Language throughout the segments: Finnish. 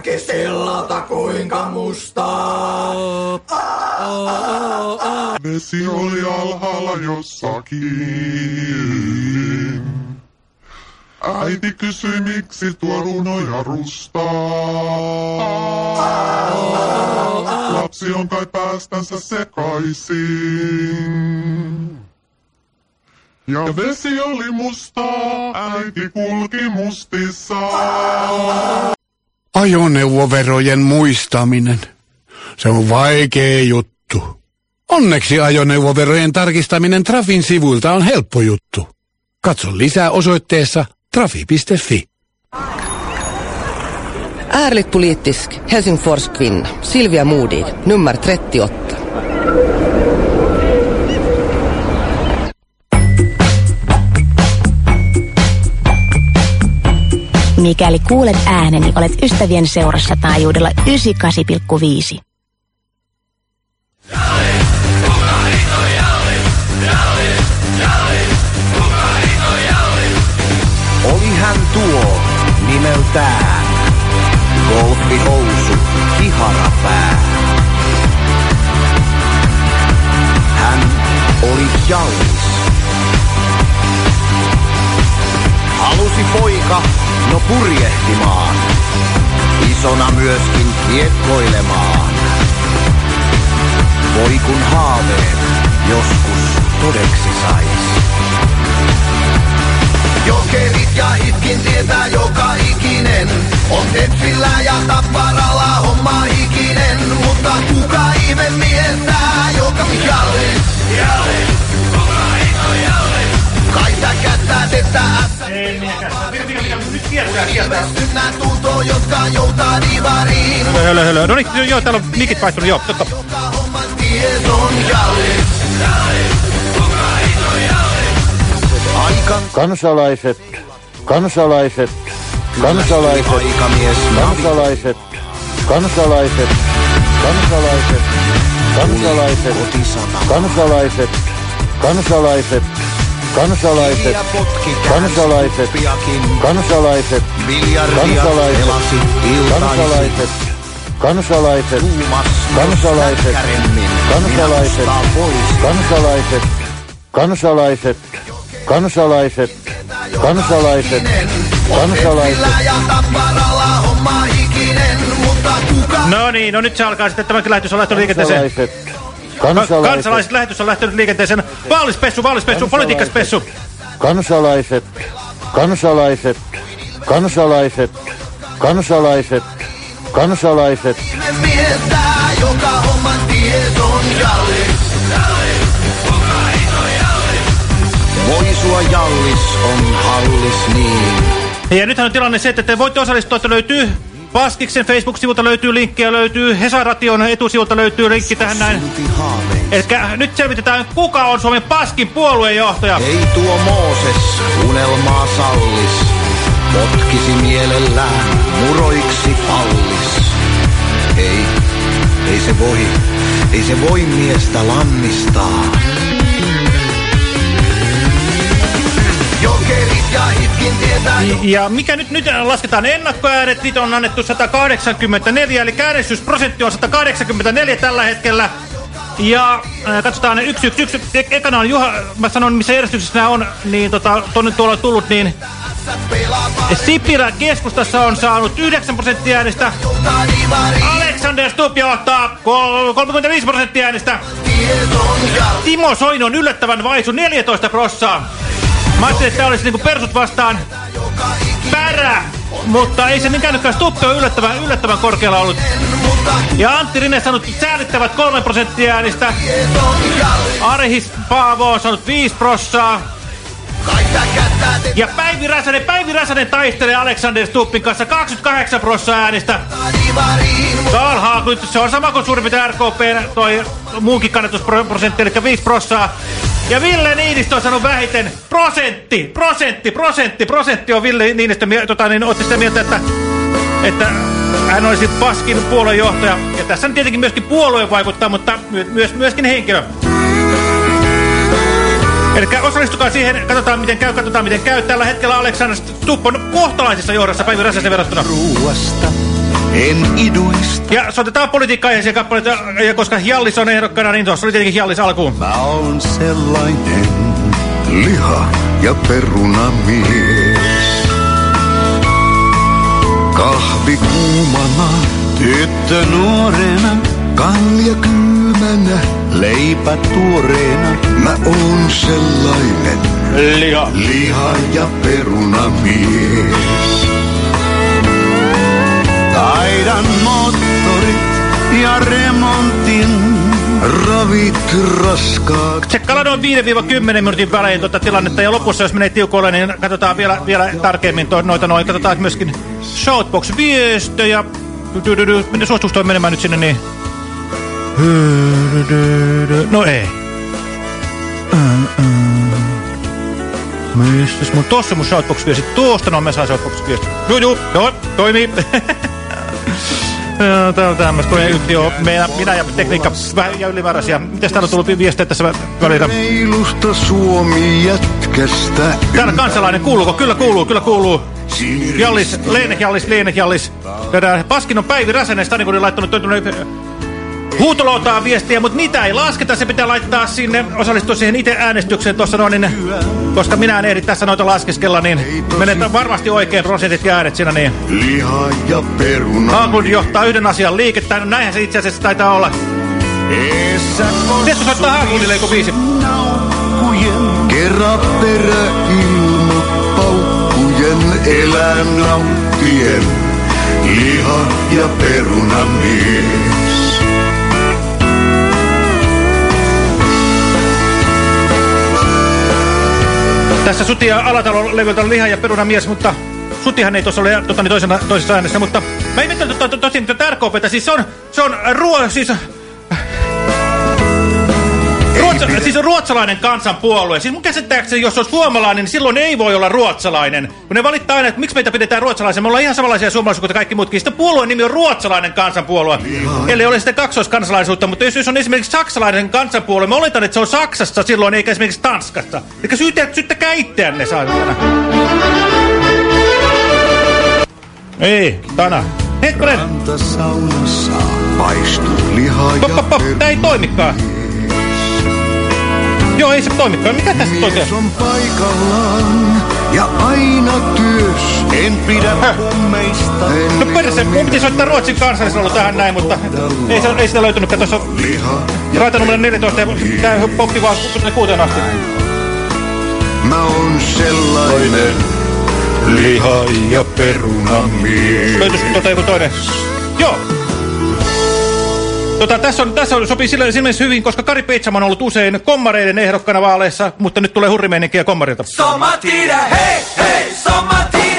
näki sillalta kuinka mustaa. Vesi oli alhaalla jossakin. Äiti kysyi, miksi tuo runoja rustaa. Lapsi on kai päästänsä sekaisin. Ja vesi oli mustaa, äiti kulki mustissaan. Ajoneuvoverojen muistaminen. Se on vaikea juttu. Onneksi ajoneuvoverojen tarkistaminen Trafin sivuilta on helppo juttu. Katso lisää osoitteessa trafi.fi. Ärligt politisk, Helsingfors kvinna, Silvia Modig, nummer 38. Mikäli kuulet ääneni, olet ystävien seurassa taajuudella 98,5. Oli hän tuo nimeltään. Golfihousu, kiharapää. Hän oli jallis. Halusi poika, no purjehtimaan. Isona myöskin kiekkoilemaan. Voi kun haaveet joskus todeksi sais. Jokerit ja itkin tietää joka ikinen. On Tepsillä ja Tapparalla homma ikinen. Mutta kuka ihme mieltää joka jallis? Jallis, kuka ito jallis? Kai sä kättää tettä Divariin. Hölö, hölö, hölö. No niin, joo, täällä on mikit vaihtunut, joo, totta. Kansalaiset, kansalaiset, kansalaiset, kansalaiset, kansalaiset, kansalaiset, kansalaiset, Kotisana. kansalaiset, kansalaiset, kansalaiset, kansalaiset, kansalaiset, kansalaiset, kansalaiset, kansalaiset, kansalaiset, kansalaiset, kansalaiset, kansalaiset, kansalaiset, kansalaiset, kansalaiset, No niin, no nyt se alkaa sitten. Tämäkin lähetys liikenteeseen. kansalaiset, Ka kansalaiset, kansalaiset lähetys on lähtenyt liikenteeseen. Vaalispessu, vaalispessu, politiikkaspessu. kansalaiset, kansalaiset, kansalaiset, kansalaiset, kansalaiset, mieltää, joka jallis. Voi sua jallis on hallis niin. Ja nythän on tilanne se, että te voitte osallistua, että löytyy Paskiksen Facebook-sivulta löytyy linkki ja löytyy Hesaration etusivulta löytyy linkki tähän näin. Silti haavein. Eli nyt selvitetään, kuka on Suomen Paskin puoluejohtaja. Ei tuo Mooses unelmaa sallis. Potkisi mielellään muroiksi pallis. Ei, ei se voi, ei se voi miestä lannistaa. Ja mikä nyt, nyt lasketaan ennakkoäänet, niitä on annettu 184, eli äänestysprosentti on 184 tällä hetkellä. Ja äh, katsotaan ne yksi, yksi, yksi. E ekana on Juha, mä sanon missä järjestyksessä nämä on, niin tota, tonne tuolla on tullut, niin Sipilä keskustassa on saanut 9 prosenttia äänestä. Alexander Stubb johtaa kol- 35 prosenttia äänestä. Timo Soini on yllättävän vaisu 14 prossaa. Mä ajattelin, että tää olisi niinku persut vastaan pärä, mutta ei se mikään Stubb on yllättävän, yllättävän korkealla ollut. Ja Antti Rinne saanut säälittävät 3 prosenttia äänistä. Arhis Paavo on saanut 5 prossaa. Ja Päivi Räsänen, Päivi Räsänen taistelee Alexander Stubbin kanssa 28 prossaa äänistä. Karl se on sama kuin suurin piirtein RKP, toi muunkin kannatusprosentti, eli 5 prossaa. Ja Ville Niinistö on sanonut vähiten prosentti, prosentti, prosentti, prosentti on Ville Niinistö, tota, niin otti sitä mieltä, että, että hän olisi Paskin puoluejohtaja. Ja tässä on tietenkin myöskin puolue vaikuttaa, mutta my myös, myöskin henkilö. Eli osallistukaa siihen, katsotaan miten käy, katsotaan miten käy. Tällä hetkellä Aleksander Stubb on kohtalaisessa johdossa Päivi Räsäsen verrattuna. Ruuasta en iduista. Ja soitetaan politiikka-aiheisia kappaleita, ja koska Jallis on ehdokkaana, niin tuossa oli tietenkin Jallis alkuun. Mä oon sellainen liha ja perunamies. Kahvi kuumana, tyttö nuorena, kalja kylmänä, leipä tuoreena. Mä oon sellainen Liha. liha ja perunamies. Moottorit ja remontin, ravit raskaat. Tsekkaillaan noin 5-10 minuutin välein tuota tilannetta ja lopussa jos menee tiukoille, niin katsotaan vielä, vielä tarkemmin noita noin. Katsotaan myöskin Shoutbox-viestöjä. Suostuuko toi menemään nyt sinne niin? No ei. Missäs mun tossa mun Shoutbox-viesti? Tuosta no me saa Shoutbox-viesti. Juu, joo, toimii. Joo, Tää on tämmöistä, ole. Meillä, minä ja tekniikka vähän ja ylimääräisiä. Mites täällä on tullut viestejä tässä vä- välillä? Reilusta Suomi jätkästä. Täällä kansalainen, kuuluuko? Kyllä kuuluu, kyllä kuuluu. Jallis, Leene Jallis, Leene Jallis. Paskin on Päivi Räsänen, Stanikonin niin laittanut tuonne huutolootaan viestiä, mutta niitä ei lasketa. Se pitää laittaa sinne, osallistua siihen itse äänestykseen tuossa noin, niin, koska minä en ehdi tässä noita laskeskella, niin menee varmasti oikein prosentit ja äänet siinä niin. Liha ja peruna. Haglund johtaa yhden asian liikettä, no näinhän se itse asiassa taitaa olla. Pitäisikö soittaa Haglundille joku biisi? Kerran perä ilma paukkujen elän nauttien. Liha ja perunamies. Tässä Suti ja Alatalon levyltä liha ja perunamies, mutta Sutihan ei tuossa ole tota, niin toisena, toisessa äänessä, mutta mä ihmettelen to, to, to, tosiaan tätä RKPtä, siis se on, se on ruo, siis, ruotsa, siis on ruotsalainen kansanpuolue. Siis mun käsittääkseni, jos olisi suomalainen, niin silloin ei voi olla ruotsalainen. Kun ne valittaa aina, että miksi meitä pidetään ruotsalaisen, me ollaan ihan samanlaisia suomalaisia kuin kaikki muutkin. Sitten puolueen nimi on ruotsalainen kansanpuolue. Eli ole sitten kaksoiskansalaisuutta, mutta jos, jos on esimerkiksi saksalainen kansanpuolue, mä oletan, että se on Saksassa silloin, eikä esimerkiksi Tanskassa. Eli syytä, syyttäkää itseänne, saatana. Ei, Tana. Hetkonen. Rantasaunassa paistuu liha ja. Tää ei toimikaan. Joo, ei se toimikaan. Mikä tässä Mies toimii? on paikallaan ja aina työs. En pidä Häh? pommeista. No perse, mun piti soittaa Ruotsin kansallisella tähän näin, mutta ei, se, ei sitä löytynyt. Tuossa ja raita numero 14 ja tää poppi vaan kuuteen asti. mä oon sellainen liha ja perunamies. Löytyisikö tuota joku toinen? Joo. Tota, tässä, on, tässä on, sopii sillä mielessä hyvin, koska Kari Peitsamo on ollut usein kommareiden ehdokkana vaaleissa, mutta nyt tulee hurrimeininkiä kommarilta. Sommartider, hej, hej, sommartider!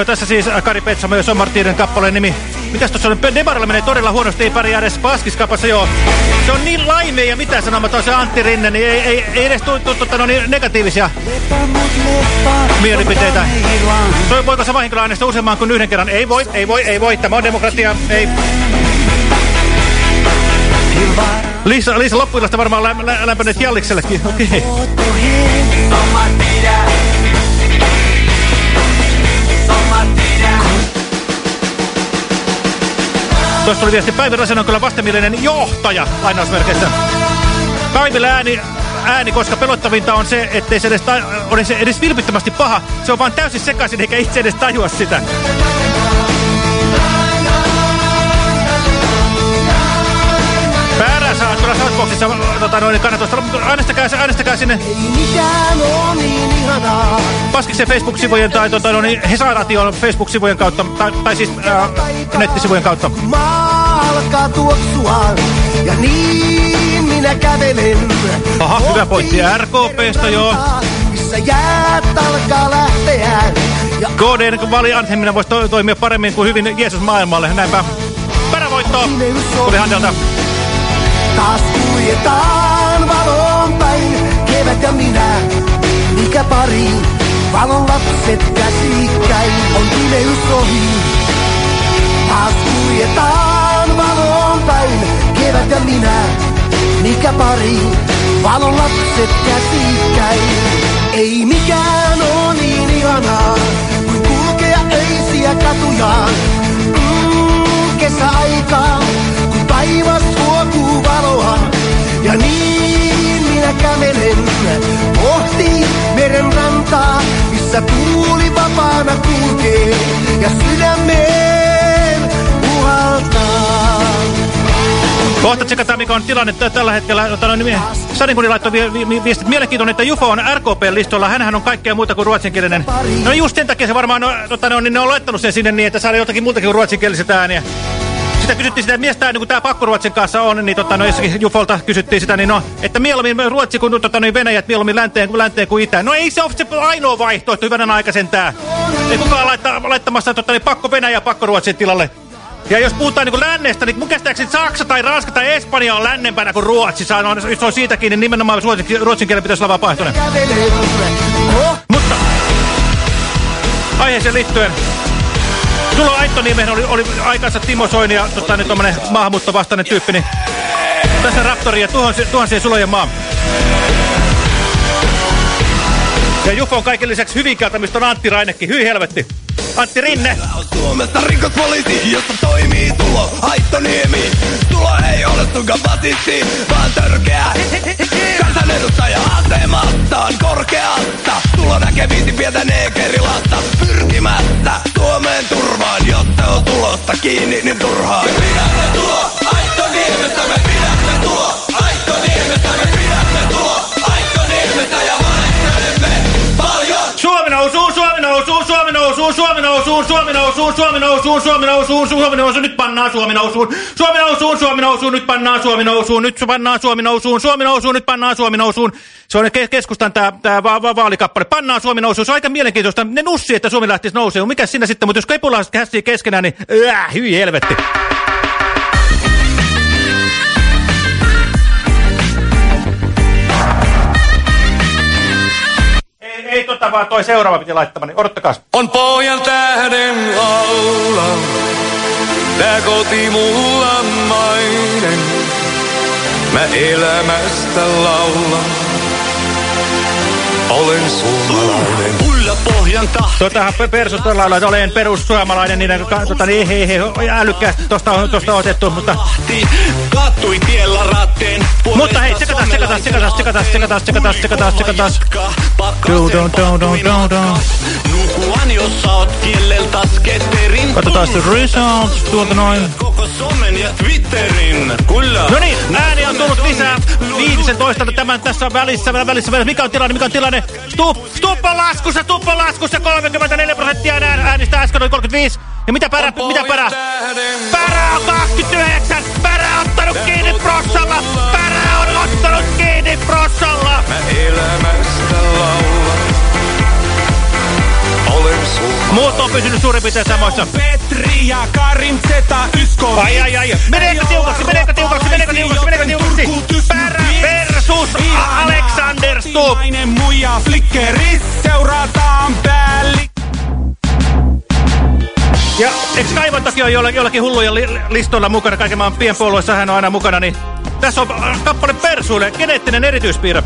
Joo, tässä siis äh, Kari Petsamo ja Sommartiiden kappaleen nimi. Mitäs tuossa on? Demarilla menee todella huonosti, ei pärjää edes paskiskapassa, joo. Se on niin laimea ja mitä sanomaton se Antti Rinne, niin ei, ei, ei edes tule tu, no, niin negatiivisia mielipiteitä. Toi, voiko se vahinkolla äänestää useamman kuin yhden kerran? Ei voi, ei voi, ei voi. Tämä on demokratia, ei. Liisa, Liisa loppuilasta varmaan lä lä lämpenneet Jalliksellekin, okei. Okay. Tuossa oli viesti, Päivi Räsänen on kyllä vastenmielinen johtaja, lainausmerkeissä. Päivillä ääni, ääni, koska pelottavinta on se, ettei se edes, ole edes vilpittömästi paha. Se on vaan täysin sekaisin, eikä itse edes tajua sitä. Saa tuolla Southboxissa tota, noin kannatusta. Äänestäkää, äänestäkää sinne Paskiksen Facebook-sivujen tai tota, noin, Hesaration Facebook-sivujen kautta, tai, tai siis ää, nettisivujen kautta. Maa alkaa tuoksua ja niin minä kävelen. Aha, hyvä pointti RKPstä, joo. Missä jäät alkaa lähteä KDn valianthemina voisi to toimia paremmin kuin hyvin Jeesus maailmalle. Näinpä. Perävoittoa tuli Handelta. Taas kuljetaan valon päin. Kevät ja minä, mikä pari, valon lapset käsikkäin, on pimeys ohi. Taas kuljetaan valon päin, kevät ja minä, mikä pari, valon lapset käsikkäin. Ei mikään oo niin ihanaa, kuin kulkea öisiä katujaan. Mm, kesäaikaa, kun taivas missä tuuli vapaana kulkee ja sydämeen puhaltaa. Kohta tsekataan, mikä on tilanne tä- tällä hetkellä. Sadinkuni laittoi vi vi viestit. Mielenkiintoinen, että Jufo on RKP-listolla. Hänhän on kaikkea muuta kuin ruotsinkielinen. No just sen takia se varmaan, no, tota, no, niin ne on laittanut sen sinne niin, että saada jotakin muutakin kuin ruotsinkieliset ääniä. Sitä kysyttiin sitä, että mies tämä, niin kuin tämä pakkoruotsin kanssa on, niin tota, no, jossakin Jufolta kysyttiin sitä, niin no, että mieluummin Ruotsi kuin tota, niin Venäjät, mieluummin länteen, länteen kuin itään. No ei se ole se ainoa vaihtoehto, hyvänä aika sentään. Ei kukaan laittaa, laittamassa tota, niin pakko Venäjä ja pakko Ruotsin tilalle. Ja jos puhutaan niin lännestä, niin mun käsittääkseni Saksa tai Ranska tai Espanja on lännempänä kuin Ruotsi. Se on, se on siitäkin, niin nimenomaan ruotsin, kielen pitäisi olla vapaaehtoinen. Mutta aiheeseen liittyen. Sulla Aittoniemeen oli, oli aikansa Timo Soini ja tota, niin tommonen maahanmuuttovastainen tyyppi, niin tässä Raptori ja tuhansia, tuhansien sulojen maa. Ja Jufo on kaiken lisäksi Hyvinkäältä, mistä on Antti Rainekin. Hyi helvetti. Antti Rinne. Suomesta rikospoliisi, jossa toimii tulo Aittoniemi. Tulo ei ole sunkaan basisti, vaan törkeä kansanedustaja asemastaan korkeasta. Tulo näkee viisi pientä neekerilasta pyrkimättä Suomeen turvaan, se on tulosta kiinni, niin turhaan. Pidämme tulo Aittoniemestä, me Suomi nousuu, Suomi nousuu, Suomi nousuu, Suomi nousuu, Suomi nousuu, Suomi nousuu, Suomi nousuu, Suomi nousuu, nyt pannaan Suomi nousuun. Suomi nousuu, Suomi nousuu, nyt pannaan Suomi nousuun, nyt pannaan Suomi nousuun, Suomi nousuu, nyt pannaan Suomi nousuun. Se on ke keskustan tämä va va vaalikappale. Pannaan Suomi nousuun. Se on aika mielenkiintoista. Ne nussi, että Suomi lähtisi nousemaan. Mikä sinä sitten? Mutta jos kepulaiset käsii keskenään, niin äh, hyi helvetti. Tota vaan toi seuraava piti laittamani. Odottakaa. On pohjan tähden laula, tää koti mulla mainen. Mä elämästä laulan, olen suomalainen. Ulla pohjan tahti. Totahan on lailla, että olen perussuomalainen, niin tota, niin he, he, he, älykkäästi tosta on tosta otettu, mutta... Kattui tiellä ratteen. Mutta hei, tsekataan, tsekataan, tsekataan, tsekataan, tsekataan, tsekataan, tsekataan, tsekataan. Dun, dun, dun, dun, dun, dun. Nukuan, jos sä oot kieleltäs ketterin. Katsotaan sitten results tuolta noin. Koko somen ja Twitterin. Kyllä. No niin, ääni on tullut lisää. Viitisen toista tämän tässä välissä, välissä, välissä. Mikä on tilanne, mikä on tilanne? Stup on laskussa, Stup on laskussa. 34 prosenttia ään- äänistä äsken oli 35. Ja mitä pärä, mitä pärä? Pärä on 29. Pärä on ottanut kiinni prossalla. Pärä on ottanut kiinni prossalla. Mä elämästä laulan. Muut on pysynyt suurin piirtein samoissa. Petri ja Karim Zeta Ysko. Ai ai ai. Meneekö tiukaksi, meneekö tiukaksi, meneekö tiukaksi, meneekö tiukaksi? Pärä versus Alexander Stubb. muija flickeri seurataan päälli. Ja eikö Kaivantakin ole jollakin, jollakin hulluja li, listoilla mukana, kaiken maan pienpuolueessa hän on aina mukana, niin tässä on äh, kappale Persuille, geneettinen erityispiirre.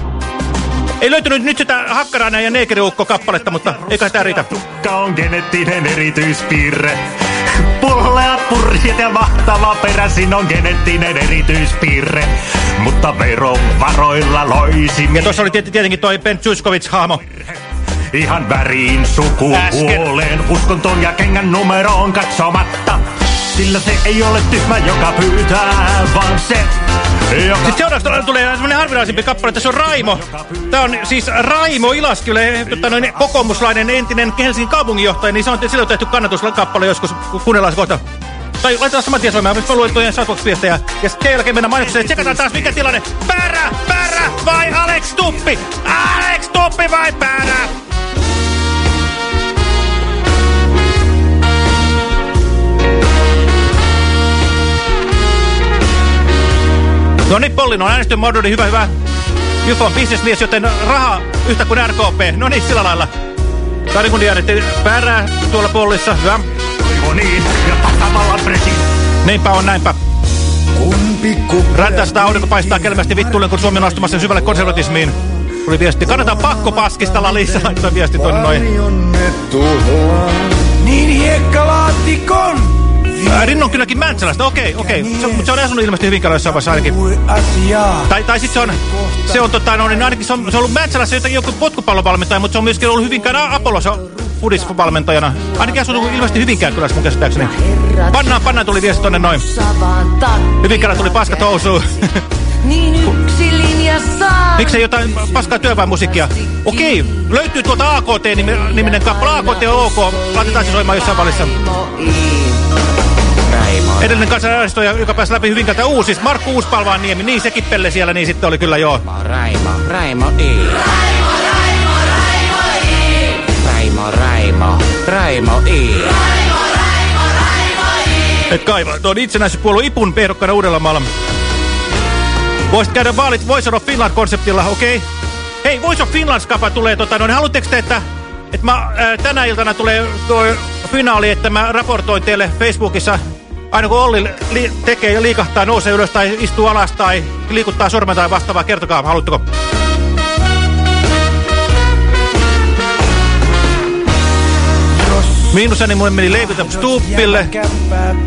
Ei löytynyt nyt sitä Hakkarainen ja Neekeriukko kappaletta, mutta eikä tämä riitä. Tukka on geneettinen erityispiirre. Pulleat purjeet ja mahtava peräsin on geneettinen erityispiirre. Mutta verovaroilla loisimme Ja tuossa oli tiet- tietenkin toi Ben Tsuskovic-hahmo. ihan väriin, sukupuoleen, uskontoon ja kengän numeroon katsomatta. Sillä se ei ole tyhmä, joka pyytää, vaan se. Sitten seuraavaksi tulee semmoinen harvinaisempi kappale, että se on Raimo. Tämä on siis Raimo Ilaskylä, tota, noin kokoomuslainen entinen Helsingin kaupunginjohtaja, niin se on silloin tehty kannatuskappale joskus, kuunnellaan se kohta. Tai laitetaan saman tien soimaan, mä luin tuojen. Ja sitten jälkeen mennään mainokseen, tsekataan taas mikä tilanne. Pärä, pärä vai Alex Tuppi? Alex Tuppi vai pärä? No niin, Pollin on äänestön muodoni, hyvä, hyvä. Jufo on bisnesmies, joten raha yhtä kuin RKP. No niin, sillä lailla. Kari kun tiedätte, pärää tuolla Pollissa, hyvä. Toivo niin, ja tasavallan presi. Niinpä on, näinpä. Räntästä aurinko paistaa kelmästi vittuille, kun Suomi on astumassa syvälle konservatismiin. Tuli viesti, kannataan pakko paskista lisää, laittoi viesti tuonne noin. Niin hiekkalaatikon Rinnon kylläkin Mäntsälästä, okei, okei. Se, mutta se on asunut ilmeisesti Hyvinkäällä jossain vaiheessa ainakin. Tai, tai sitten se on, se on, tota, no, niin ainakin se on, se on ollut Mäntsälässä jotakin joku potkupallovalmentaja, mutta se on myöskin ollut Hyvinkään Apollossa fudisvalmentajana. Ainakin asunut ilmeisesti Hyvinkään kylässä mun käsittääkseni. Pannaan, pannaan tuli viesti tonne noin. Hyvinkäällä tuli paskat housuun. Niin yksi linja saa. Miksei jotain paskaa työväenmusiikkia? Okei, löytyy tuolta AKT-niminen kappale. AKT on OK. Laitetaan se soimaan jossain välissä. Edellinen kansanäänestäjä, joka pääsi läpi Hyvinkäältä uusis. Markku Uuspalvaan niemi. Niin se kippelle siellä, niin sitten oli kyllä joo. Raimo, Raimo I. Raimo, Raimo, Raimo I. Et kaiva. Tuon itsenäisyyspuolue IPUn ehdokkana Uudellamaalla. Voisit käydä vaalit Voice of Finland-konseptilla, okei? Okay? Hei, Voice of Finland-skapa tulee, tota, no, niin haluatteko te, että, että mä, ää, tänä iltana tulee tuo finaali, että mä raportoin teille Facebookissa, aina kun Olli li tekee ja liikahtaa, nousee ylös tai istuu alas tai liikuttaa sormen tai vastaavaa, kertokaa, haluatteko? Miinusani mulle meni Stuppille.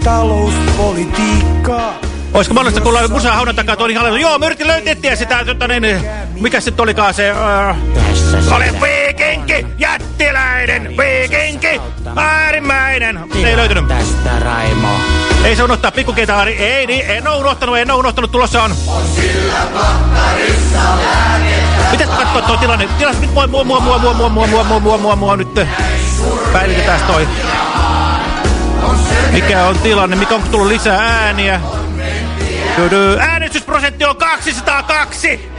Talouspolitiikkaa. Olisiko mahdollista kuulla musaa haudan takaa tuon ihan Joo, mä yritin löytää sitä, tota, niin, mikä sitten olikaan se... Uh, olen viikinki, jättiläinen, viikinki, äärimmäinen. Ei löytynyt. Tästä Raimo. Ei se unohtaa pikkukitaari. Ei, niin, en oo unohtanut, en oo unohtanut, tulossa on. Mitäs katsoa tuo tilanne? Tilanne, nyt mua, mua, mua, mua, mua, mua, mua, mua, mua, mua, mua, mua, nyt päivitetään toi. Mikä on tilanne? Mikä on tullut lisää ääniä? Äänestysprosentti on 202!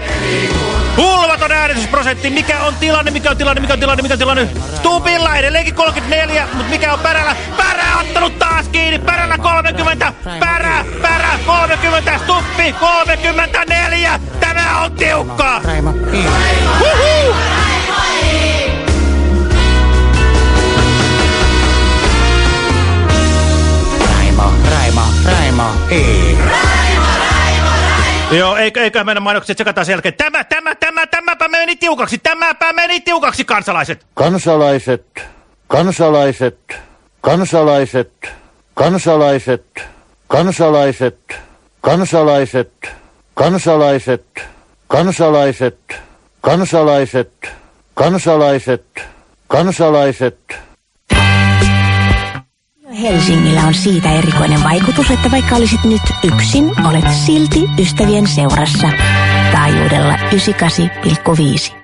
Hulvaton äänestysprosentti. Mikä on tilanne, mikä on tilanne, mikä on tilanne, mikä on tilanne? Stupilla edelleenkin 34, mutta mikä on Pärällä? Pärä ottanut taas kiinni. Pärällä 30. Pärä, Pärä 30. Stuppi 34. Tämä on tiukkaa. Raimo I. Huhuu! Raimo, Raimo, Raimo I. Joo, eikö, eiköhän meidän mainokset tsekataan sen jälkeen. Tämä, tämä, tämä, tämäpä meni tiukaksi, tämäpä meni tiukaksi, kansalaiset. Kansalaiset, kansalaiset, kansalaiset, kansalaiset, kansalaiset, kansalaiset, kansalaiset, kansalaiset, kansalaiset, kansalaiset, kansalaiset. Helsingillä on siitä erikoinen vaikutus, että vaikka olisit nyt yksin, olet silti ystävien seurassa. Taajuudella 98,5.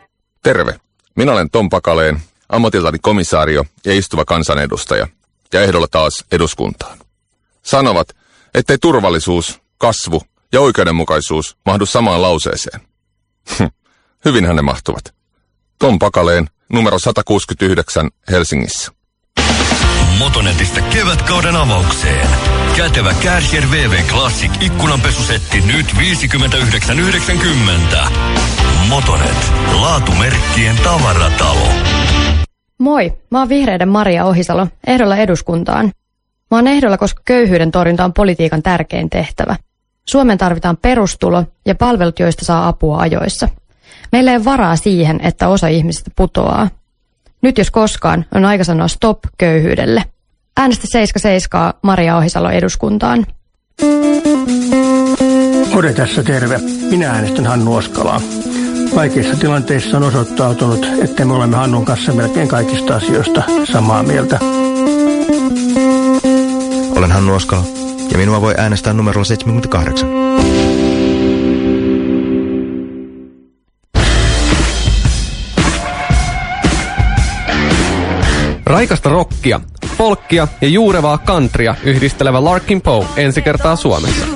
Terve. Minä olen Tom Pakaleen, ammatiltani komisaario ja istuva kansanedustaja, ja ehdolla taas eduskuntaan. Sanovat, ettei turvallisuus, kasvu ja oikeudenmukaisuus mahdu samaan lauseeseen. Hyvinhän ne mahtuvat. Tom Pakaleen, numero 169 Helsingissä. Motonetista kevätkauden avaukseen. Kätevä Kärcher VV Classic ikkunanpesusetti nyt 59,90. Motonet. Laatumerkkien tavaratalo. Moi, mä oon vihreiden Maria Ohisalo, ehdolla eduskuntaan. Mä oon ehdolla, koska köyhyyden torjunta on politiikan tärkein tehtävä. Suomen tarvitaan perustulo ja palvelut, joista saa apua ajoissa. Meillä ei varaa siihen, että osa ihmisistä putoaa. Nyt jos koskaan on aika sanoa stop köyhyydelle. Äänestä 77 Maria Ohisalo eduskuntaan. Ode tässä terve. Minä äänestän Hannu Oskalaa. Vaikeissa tilanteissa on osoittautunut, että me olemme Hannun kanssa melkein kaikista asioista samaa mieltä. Olen Hannu Oskala. Ja minua voi äänestää numerolla 78. Raikasta rockia, folkkia ja juurevaa kantria yhdistelevä Larkin Poe ensi kertaa Suomessa.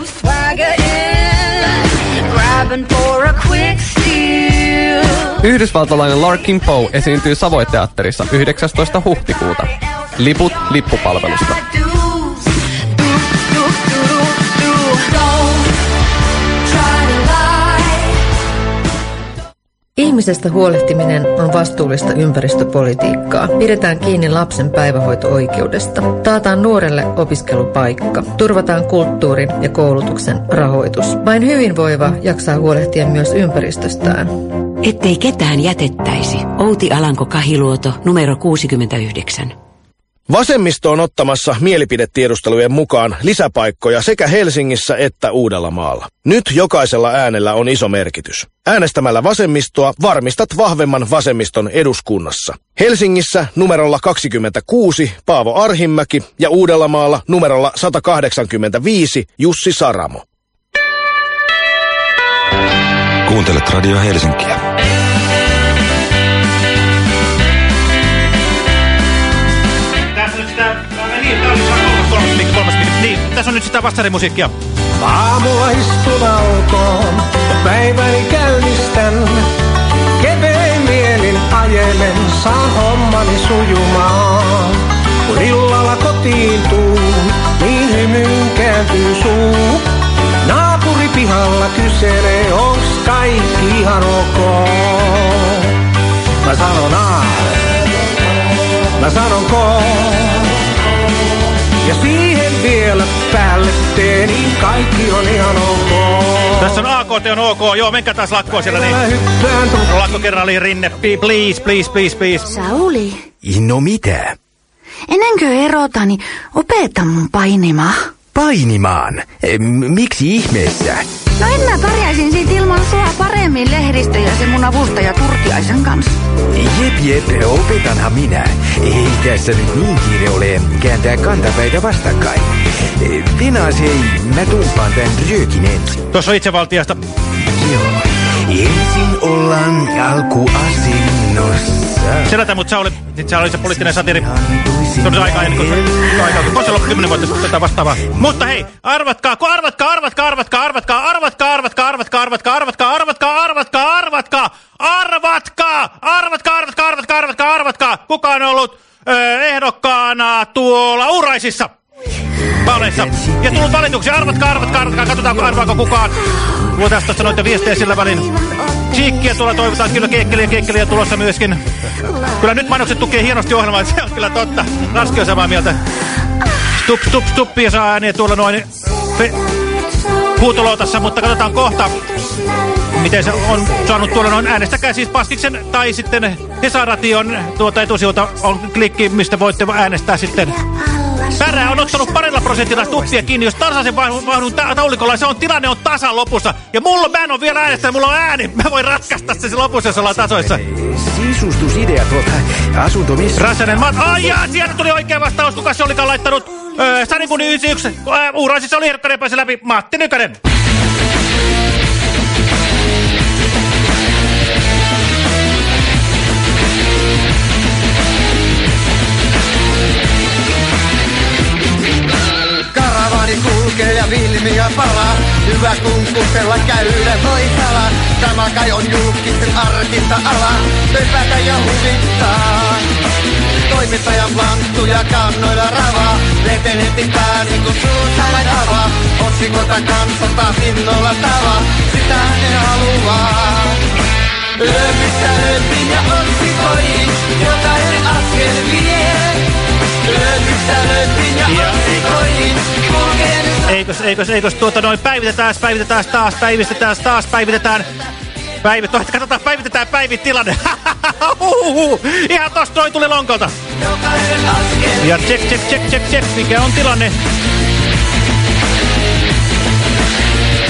Yhdysvaltalainen Larkin Poe esiintyy Savoiteatterissa 19. huhtikuuta. Liput lippupalvelusta. Ihmisestä huolehtiminen on vastuullista ympäristöpolitiikkaa. Pidetään kiinni lapsen päivähoito-oikeudesta. Taataan nuorelle opiskelupaikka. Turvataan kulttuurin ja koulutuksen rahoitus. Vain hyvinvoiva jaksaa huolehtia myös ympäristöstään. Ettei ketään jätettäisi. Outi Alanko Kahiluoto, numero 69. Vasemmisto on ottamassa mielipidetiedustelujen mukaan lisäpaikkoja sekä Helsingissä että Uudellamaalla. Nyt jokaisella äänellä on iso merkitys. Äänestämällä vasemmistoa varmistat vahvemman vasemmiston eduskunnassa. Helsingissä numerolla 26 Paavo Arhimäki ja Uudellamaalla numerolla 185 Jussi Saramo. Kuuntelet Radio Helsinkiä. Niin, tässä on nyt sitä vastarimusiikkia. Aamulla istun autoon ja päiväni käynnistän. Kevein mielin ajelen, saan hommani sujumaan. Kun illalla kotiin tuun, niin hymyyn kääntyy suu. Naapuri pihalla kyselee, onks kaikki ihan ok? Mä sanon A, mä sanon K. Ja siihen vielä päälle teen, niin kaikki on ihan ok. Tässä on AKT on ok. Joo, menkää taas lakkoon siellä niin. Lakkokenraali Rinne, please, please, please, please. Sauli, No mitä? ennen kuin erotani, opeta mun painimaan. Painimaan? E, Miksi ihmeessä? No en mä pärjäisin siitä ilman sua paremmin lehdistö ja se mun avustaja Turtiaisen kanssa. Jep, jep, opetanhan minä. Ei tässä nyt niin kiire ole kääntää kantapäitä vastakkain. E, Venaas hei, mä tumpaan tän röökin ensin. Tuossa on itsevaltiasta. Joo. Ensin ollaan Selätä, mutta se oli, se oli se poliittinen satiri. Se oli aika ennen kuin. Koska loppu 10 vuotta sitten vastaavaa. Mutta hei, arvatkaa, kun arvatkaa, arvatkaa, arvatkaa, arvatkaa, arvatkaa, arvatkaa, arvatkaa, arvatkaa, arvatkaa, arvatkaa, arvatkaa, arvatkaa, arvatkaa, arvatkaa, arvatkaa, arvatkaa, arvatkaa, arvatkaa, kuka on ollut ehdokkaana tuolla Uraisissa? Vaaleissa. Ja tullut valituksi. Arvatkaa, arvatkaa, arvatkaa. Katsotaan, arvaako kukaan. Luotaan tästä noita viestejä sillä välin. Chiikkiä tuolla toivotaan. Kyllä keekkeliä ja keekkeliä tulossa myöskin. Kyllä nyt mainokset tukee hienosti ohjelmaa. Se on kyllä totta. Raski on samaa mieltä. Stup, stup, stuppia saa ääniä tuolla noin huutolootassa, mutta katsotaan kohta, miten se on saanut tuolla noin. Äänestäkää siis Paskiksen tai sitten Hesaration tuota etusivulta on klikki, mistä voitte äänestää sitten Pärä on ottanut parilla prosentilla tuppia kiinni, jos tasaisen vaihun ta taulikolla, se on tilanne on tasan lopussa. Ja mulla, mä en ole vielä äänestänyt, mulla on ääni. Mä voin ratkaista se lopussa, jos ollaan tasoissa. Sisustusidea tuolta asunto missä. Räsänen, mä... Ai jaa, sieltä tuli oikea vastaus. Kuka se olikaan laittanut? Öö, Sanikuni 91. Öö, Uuraisissa oli Herkkanen pääsi läpi. Matti Nykänen. Kulkee ja vilmiä palaa. Hyvä kunkustella käydä voi salaa. Tämä kai on julkisten arkista ala. Pöpätä ja huvittaa. Toimittajan planttuja kannoilla ravaa. Vetenetin pää niin kuin suusain avaa. Otsikota kansasta innolla tavaa. Sitä ne haluaa. Lööpissä lööpin ja otsikoihin. Jokainen askel vie. Lööpissä lööpin ja otsikoihin. Eikös, eikös, eikös tuota noin päivitetään, päivitetään taas, päivitetään taas, päivitetään. Päivit, katsotaan, päivitetään päivitilanne. Uhuhu. Ihan tosta noin tuli lonkolta. Ja check, check, check, check, check, mikä on tilanne.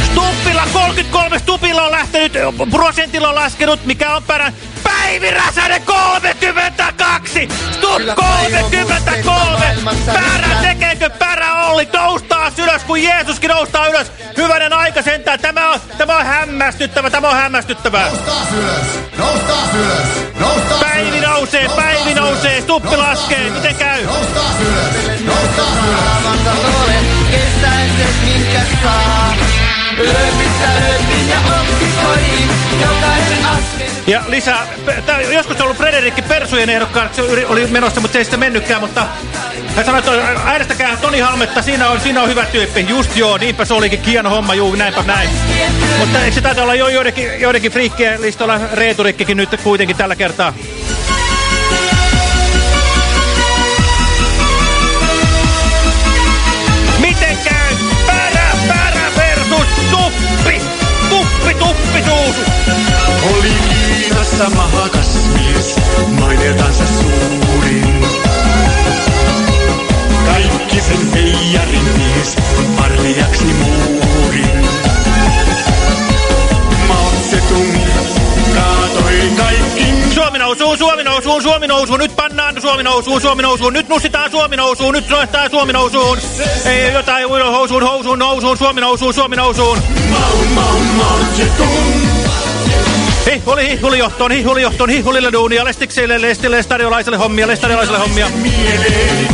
Stuppilla 33, Stupilla on lähtenyt, prosentilla on laskenut, mikä on perän. Päivi Räsänen 32! Stup 33! Pärä, tekeekö Pärä Olli? Toustaa ylös, kun kuin Jeesuskin noustaa ylös. Hyvänen aika sentään. Tämä on, tämä on hämmästyttävä, tämä on hämmästyttävää. Noustaa ylös, noustaa ylös, noustaa Päivi nousee, Päivi nousee, Stuppi laskee. Miten käy? Noustaa ylös, noustaa ylös. olet, kestäen ja lisää, tää, joskus on ollut Frederikki Persujen yri- oli menossa, mutta se ei sitten mennytkään, mutta hän sanoi, että äänestäkää Toni Halmetta, siinä on, siinä on hyvä tyyppi. Just joo, niinpä se olikin hieno homma, juu, näinpä näin. Mutta se taitaa olla jo joidenkin, joidenkin friikkien listalla reeturikkikin nyt kuitenkin tällä kertaa? Oli Kiinassa mahakas mies, suurin. Kaikki sen mies, muurin. Mao Zedong kaatoi kaikki. Suomi nousuu, Suomi nousuu, Suomi nousuu, nyt pannaan Suomi nousuu, Suomi nousuu, nyt nussitaan Suomi nousuu, nyt soittaa Suomi nousuun. Ei jotain housuun, housuun, nousuun, Suomi nousuu, Suomi nousuun. Mao, Mao, Mao Zedong. Hihuli, hihuli johtoon, hihuli johtoon, hihulille duunia, lestikselle, lestille, stadiolaiselle hommia, lestadiolaiselle hommia. Mieleen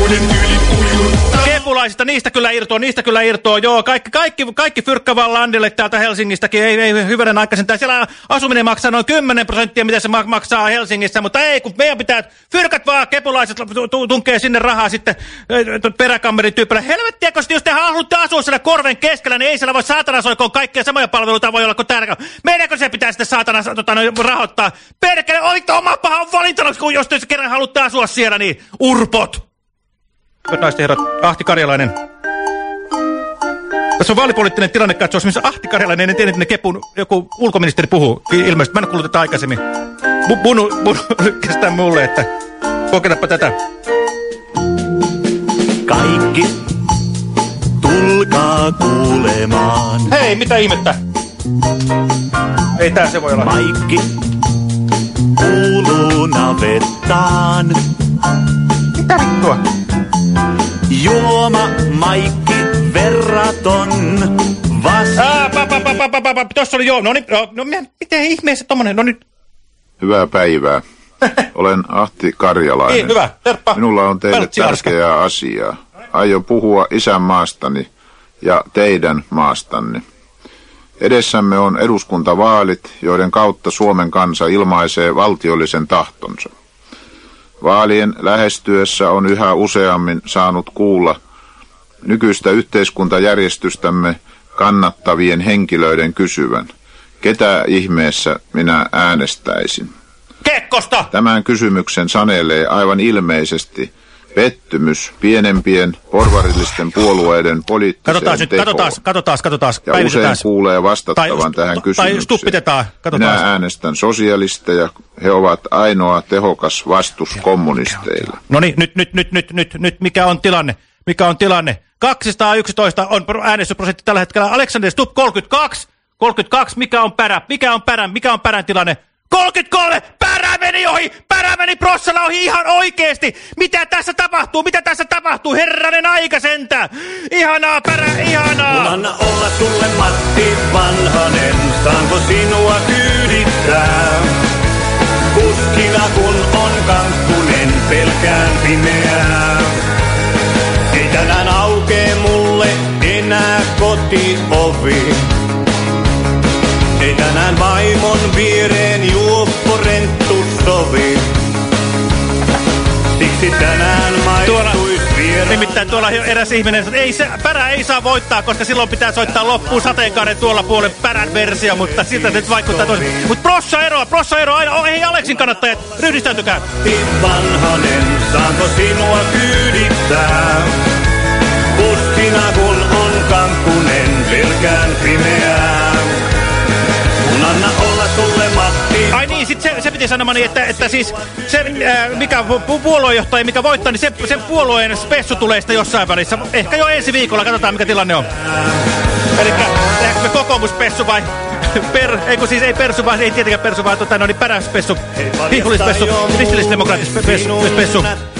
uuden tyylin ujuttaa. Kepulaisista, niistä kyllä irtoa, niistä kyllä irtoa, joo. Kaikki, kaikki, kaikki fyrkkä vaan landille täältä Helsingistäkin, ei, ei hyvänen aikaisen. Siellä asuminen maksaa noin 10 prosenttia, mitä se ma maksaa Helsingissä, mutta ei, kun meidän pitää, fyrkät vaan, kepulaiset tu- tu- tunkee sinne rahaa sitten peräkammerin tyyppillä. Helvettiäkö, jos te haluatte asua siellä korven keskellä, niin ei siellä voi saatana soikoon kaikkia samoja palveluita voi olla kuin täällä. Meidänkö se pitää sitten saatana tota, rahoittaa? Perkele, olitte oma pahan valintana, kun jos te kerran haluatte asua siellä, niin urpot. Hyvät naiset herrat, Ahti Karjalainen. Tässä on vaalipoliittinen tilannekatsaus, missä Ahti Karjalainen, en tiedä, että ne kepun joku ulkoministeri puhuu. Ilmeisesti, mä en kuullut tätä aikaisemmin. Bu bunu, bunu, kestää mulle, että kokeilapa tätä. Kaikki tulkaa kuulemaan. Hei, mitä ihmettä? Ei tää se voi olla. Maikki kuuluu navettaan. Mitä vittua? Maikki verraton vasta. Ah, pa, pa, pa, pa, pa, pa, pa. Tossa oli joo. No niin, no, no miten ihmeessä tommonen? No nyt. Hyvää päivää. Olen Ahti Karjalainen. Niin, hyvä. Terppa. Minulla on teille tärkeää asiaa. Aion puhua isänmaastani ja teidän maastanne. Edessämme on eduskuntavaalit, joiden kautta Suomen kansa ilmaisee valtiollisen tahtonsa. Vaalien lähestyessä on yhä useammin saanut kuulla nykyistä yhteiskuntajärjestystämme kannattavien henkilöiden kysyvän, ketä ihmeessä minä äänestäisin. Kekkosta! Tämän kysymyksen sanelee aivan ilmeisesti pettymys pienempien porvarillisten puolueiden poliittiseen Katsotaan nyt, tekoon. katsotaan, katsotaan, katsotaan. Ja usein kuulee vastattavan Tai- tähän tai kysymykseen. katsotaan. Minä äänestän sosialisteja. He ovat ainoa tehokas vastus kommunisteille. No niin, nyt, nyt, nyt, nyt, nyt, nyt, mikä on tilanne? Mikä on tilanne? 211 on pro- äänestysprosentti tällä hetkellä. Alexander Stubb 32. 32, mikä on pärä? Mikä on pärän? Mikä on pärän tilanne? 33! Pärä meni ohi! Pärä meni Prossalla ohi ihan oikeesti! Mitä tässä tapahtuu? Mitä tässä tapahtuu? Herranen aika sentään! Ihanaa, pärä, ihanaa! Anna olla sulle Matti Vanhanen, saanko sinua kyydittää? Kuskina kun on kankkunen, pelkään pimeää. Enää kotiovi. Ei tänään vaimon viereen juopporenttu sovi. Siksi tänään maistuis vieraan. Nimittäin tuolla eräs ihminen, että ei se, pärä ei saa voittaa, koska silloin pitää soittaa loppuun sateenkaaren tuolla puolen pärän versio, mutta siltä se nyt vaikuttaa toisin. Mutta Prossa eroa, Prossa eroa aina, oh, ei Aleksin kannattajat, ryhdistäytykää. Vanhanen, saanko sinua kyydittää? Kun kankkunen, pelkään pimeää. Mun anna olla sulle Matti. Ai niin, sit se, se piti sanomani, että, että siis se, ää, mikä pu- puoluejohtaja, mikä voittaa, niin se, sen puolueen spessu tulee sitä jossain välissä. Ehkä jo ensi viikolla, katsotaan mikä tilanne on. Elikkä lähdekö me kokoomuspessu vai per, ei kun siis ei persu, vaan ei tietenkään persu, vaan tota, no niin päräspessu, hihulispessu, kristillisdemokraattispessu,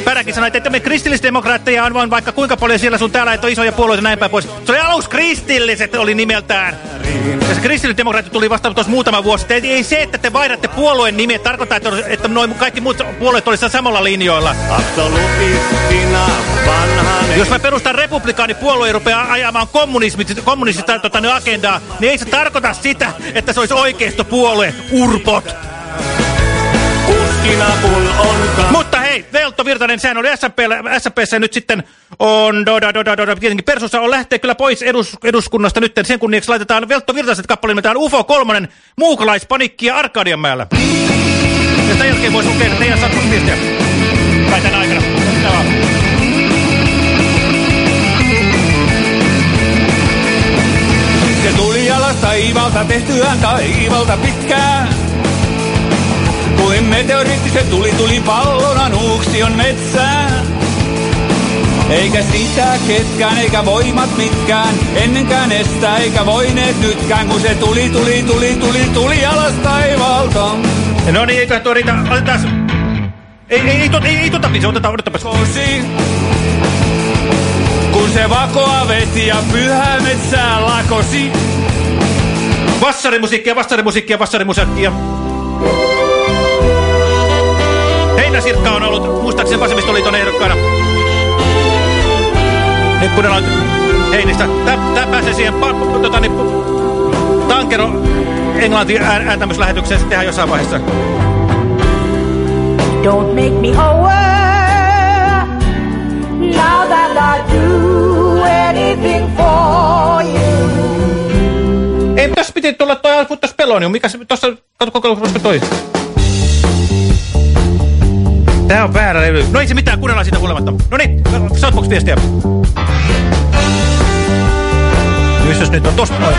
spessu, pärä Märäkin sanoi, että me kristillisdemokraatteja on vain vaikka kuinka paljon siellä sun täällä, että on isoja puolueita näin päin pois. Se oli alus kristilliset oli nimeltään. Ja se kristillisdemokraatti tuli vasta tuossa muutama vuosi. Ei, ei se, että te vaihdatte puolueen nimeä, tarkoittaa, että, että noin kaikki muut puolueet olisivat samalla linjoilla. Absolutistina Jos mä perustan republikaanipuolue ja rupeaa ajamaan kommunistista tota, ne agendaa, niin ei se tarkoita sitä, että se olisi oikeistopuolue, urpot. Kuskina kun on hei, Velto Virtanen, sehän oli SPllä, SPssä nyt sitten on, do, do, do, do, do, do, tietenkin Persussa on lähtee kyllä pois edus, eduskunnasta nyt. Sen kunniaksi laitetaan Velto Virtaset kappale nimeltään UFO 3, muukalaispanikki ja Arkadianmäellä. Ja sen jälkeen voisi lukea teidän sanomusviestiä. Tai tänä aikana. Joo. Se tuli alas taivalta tehtyään taivalta pitkään. Kuin meteoriitti se tuli, tuli pallona Nuuksion metsään. Eikä sitä ketkään, eikä voimat mitkään, ennenkään estää, eikä voineet nytkään, kun se tuli, tuli, tuli, tuli, tuli alas taivalta. No niin, eiköhän tuo riitä. Otetaan... Ei, ei, ei, tuota, ei, ei tuota biisiä, otetaan, odottapas. Kosi, kun se vakoa veti ja pyhä metsää lakosi. Vassarimusiikkia, vassarimusiikkia, vassarimusiikkia. Heinäsirkka on ollut muistaakseni vasemmistoliiton ehdokkaana. Nyt kuunnellaan Heinistä. Tää, tää pääsee siihen tota, niin, tankero englanti ään, ääntämyslähetykseen se tehdään jossain vaiheessa. Don't make me over now that I do anything for you. Ei, tässä piti tulla toi Alfuttas Pelonium. Mikä se tossa, kato kokeilussa toi. On väärä levy. No ei se mitään, kuunnellaan siitä kuulematta. No niin, Soundbox-viestiä. Missäs nyt on tosta noin?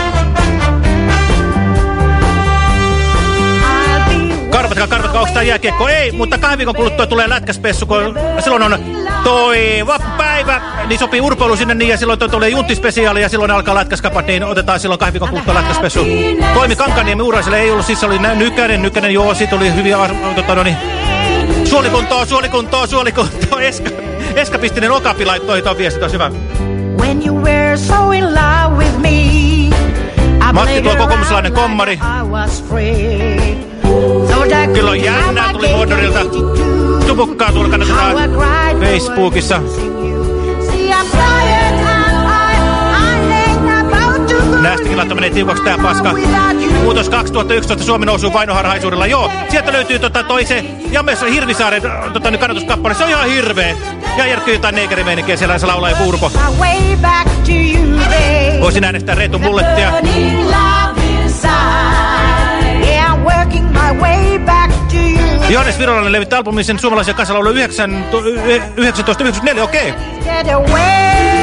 Karvatkaa, karvatkaa, onko tää jääkiekko? Ei, mutta kahden viikon kuluttua tulee lätkäspessu, kun silloin on toi vappupäivä, niin sopii urpeilu sinne niin, ja silloin toi tulee junttispesiaali, ja silloin alkaa lätkäskapat, niin otetaan silloin kahden viikon kuluttua lätkäspessu. Toimi Kankaniemi Uuraiselle ei ollut, siis oli nykänen, nykänen, joo, sit oli hyviä, tota, no niin, suolikuntoa, suolikuntoa, suolikuntoa, Eska, Eskapistinen Okapi laittoi tuon viesti, olisi hyvä. When you were so in love with me, Matti tuo kokoomuslainen kommari. Kyllä on jännää, tuli my Mordorilta. Tupukkaa kannatetaan Facebookissa. Laittaa menee tiukaksi tää paska. Muutos 2011 Suomen nousuun vainoharhaisuudella. Joo, sieltä löytyy tota toi se Jamessa Hirvisaaren tota, niin kannatuskappale. Se on ihan hirveä. Ja järkkyy jotain neikärimeininkiä siellä se laulaa ja babe. Voisin äänestää Reetu Mullettia. Johannes Virolainen levitti albumin sen suomalaisia kansalauluja 1994, okei. Made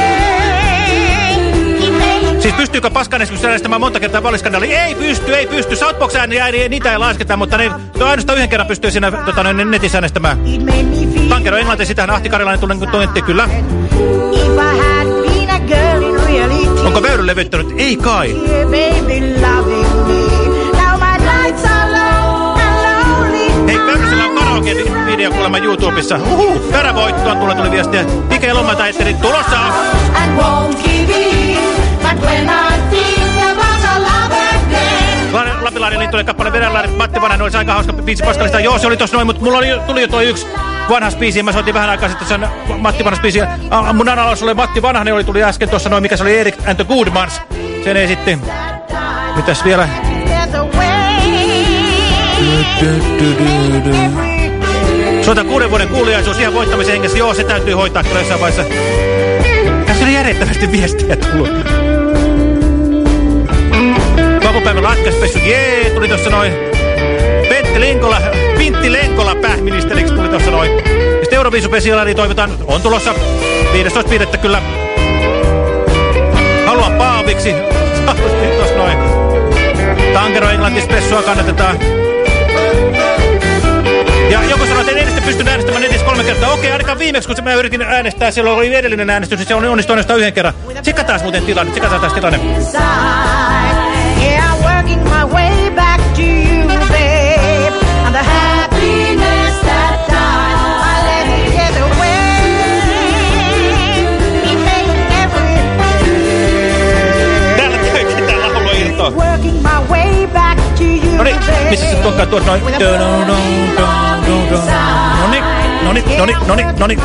Siis pystyykö paskan esimerkiksi äänestämään monta kertaa valiskandaali? Ei pysty, ei pysty. Southbox ääni, ääni niitä ei lasketa, mutta ne, ainoastaan yhden kerran pystyy siinä tota, netissä äänestämään. Tankero Englanti, sitähän Ahti Karilainen tunnen tunnetti kyllä. Onko Väyrä levyttänyt? Ei kai. Hei, Väyrysellä on karaoke-video kuulemma YouTubessa. Uhu, kärävoittoa, tulla tuli viestiä. Ike Elomaa Etteri tulossa. In. Lapilainen lintujen kappale Verenlaarit, Matti Vanhanen olisi aika hauska biisi Paskalista. Joo, se oli tossa noin, mutta mulla oli, tuli jo toi yksi vanha biisi. Mä soitin vähän aikaa sitten sen Matti Vanhas biisi. Mun analous oli Matti Vanhanen, oli tuli äsken tuossa noin, mikä se oli Erik and the Goodmans. Sen esitti. Mitäs vielä? there's a way. Soitan kuuden vuoden kuuliaisuus ihan voittamisen hengessä. Joo, se täytyy hoitaa kyllä jossain vaiheessa. Tässä oli järjettävästi viestiä tullut. Vapupäivän latkaspessu, jee, tuli tossa noin. Pentti Lenkola, Pintti Lenkola pääministeriksi tuli tossa noin. Ja sitten Euroviisupesialaari toivotaan, on tulossa 15.5. kyllä. Haluan paaviksi. tossa noin. Tankero Englantispessua kannatetaan. Ja joku sanoi, että en edes pystynyt äänestämään netissä kolme kertaa. Okei, ainakaan viimeksi, kun mä yritin äänestää, silloin oli edellinen äänestys, niin se on onnistunut yhden kerran. Tsikataan muuten tilanne, tsikataan taas tilanne. Tuokkaa tuossa noin. Noni, noni, noni, noni, noni.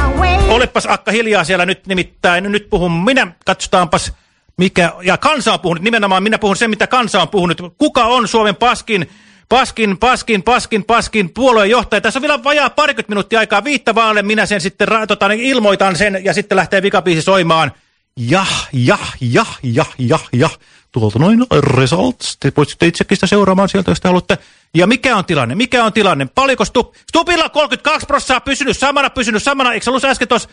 Olepas Akka hiljaa siellä nyt nimittäin. Nyt puhun minä. Katsotaanpas mikä, ja kansa on puhunut, nimenomaan minä puhun sen, mitä kansa on puhunut. Kuka on Suomen paskin, paskin, paskin, paskin, paskin puoluejohtaja? Tässä on vielä vajaa parikymmentä minuuttia aikaa viittavaalle. Minä sen sitten tota, niin ilmoitan sen ja sitten lähtee vikapiisi soimaan. Ja, ja, ja, ja, ja, ja. Tuolta noin results. Te voisitte itsekin sitä seuraamaan sieltä, jos te haluatte. Ja mikä on tilanne? Mikä on tilanne? Paljonko Stup Stupilla 32 prosenttia pysynyt samana, pysynyt samana. Eikö se ollut äsken tuossa?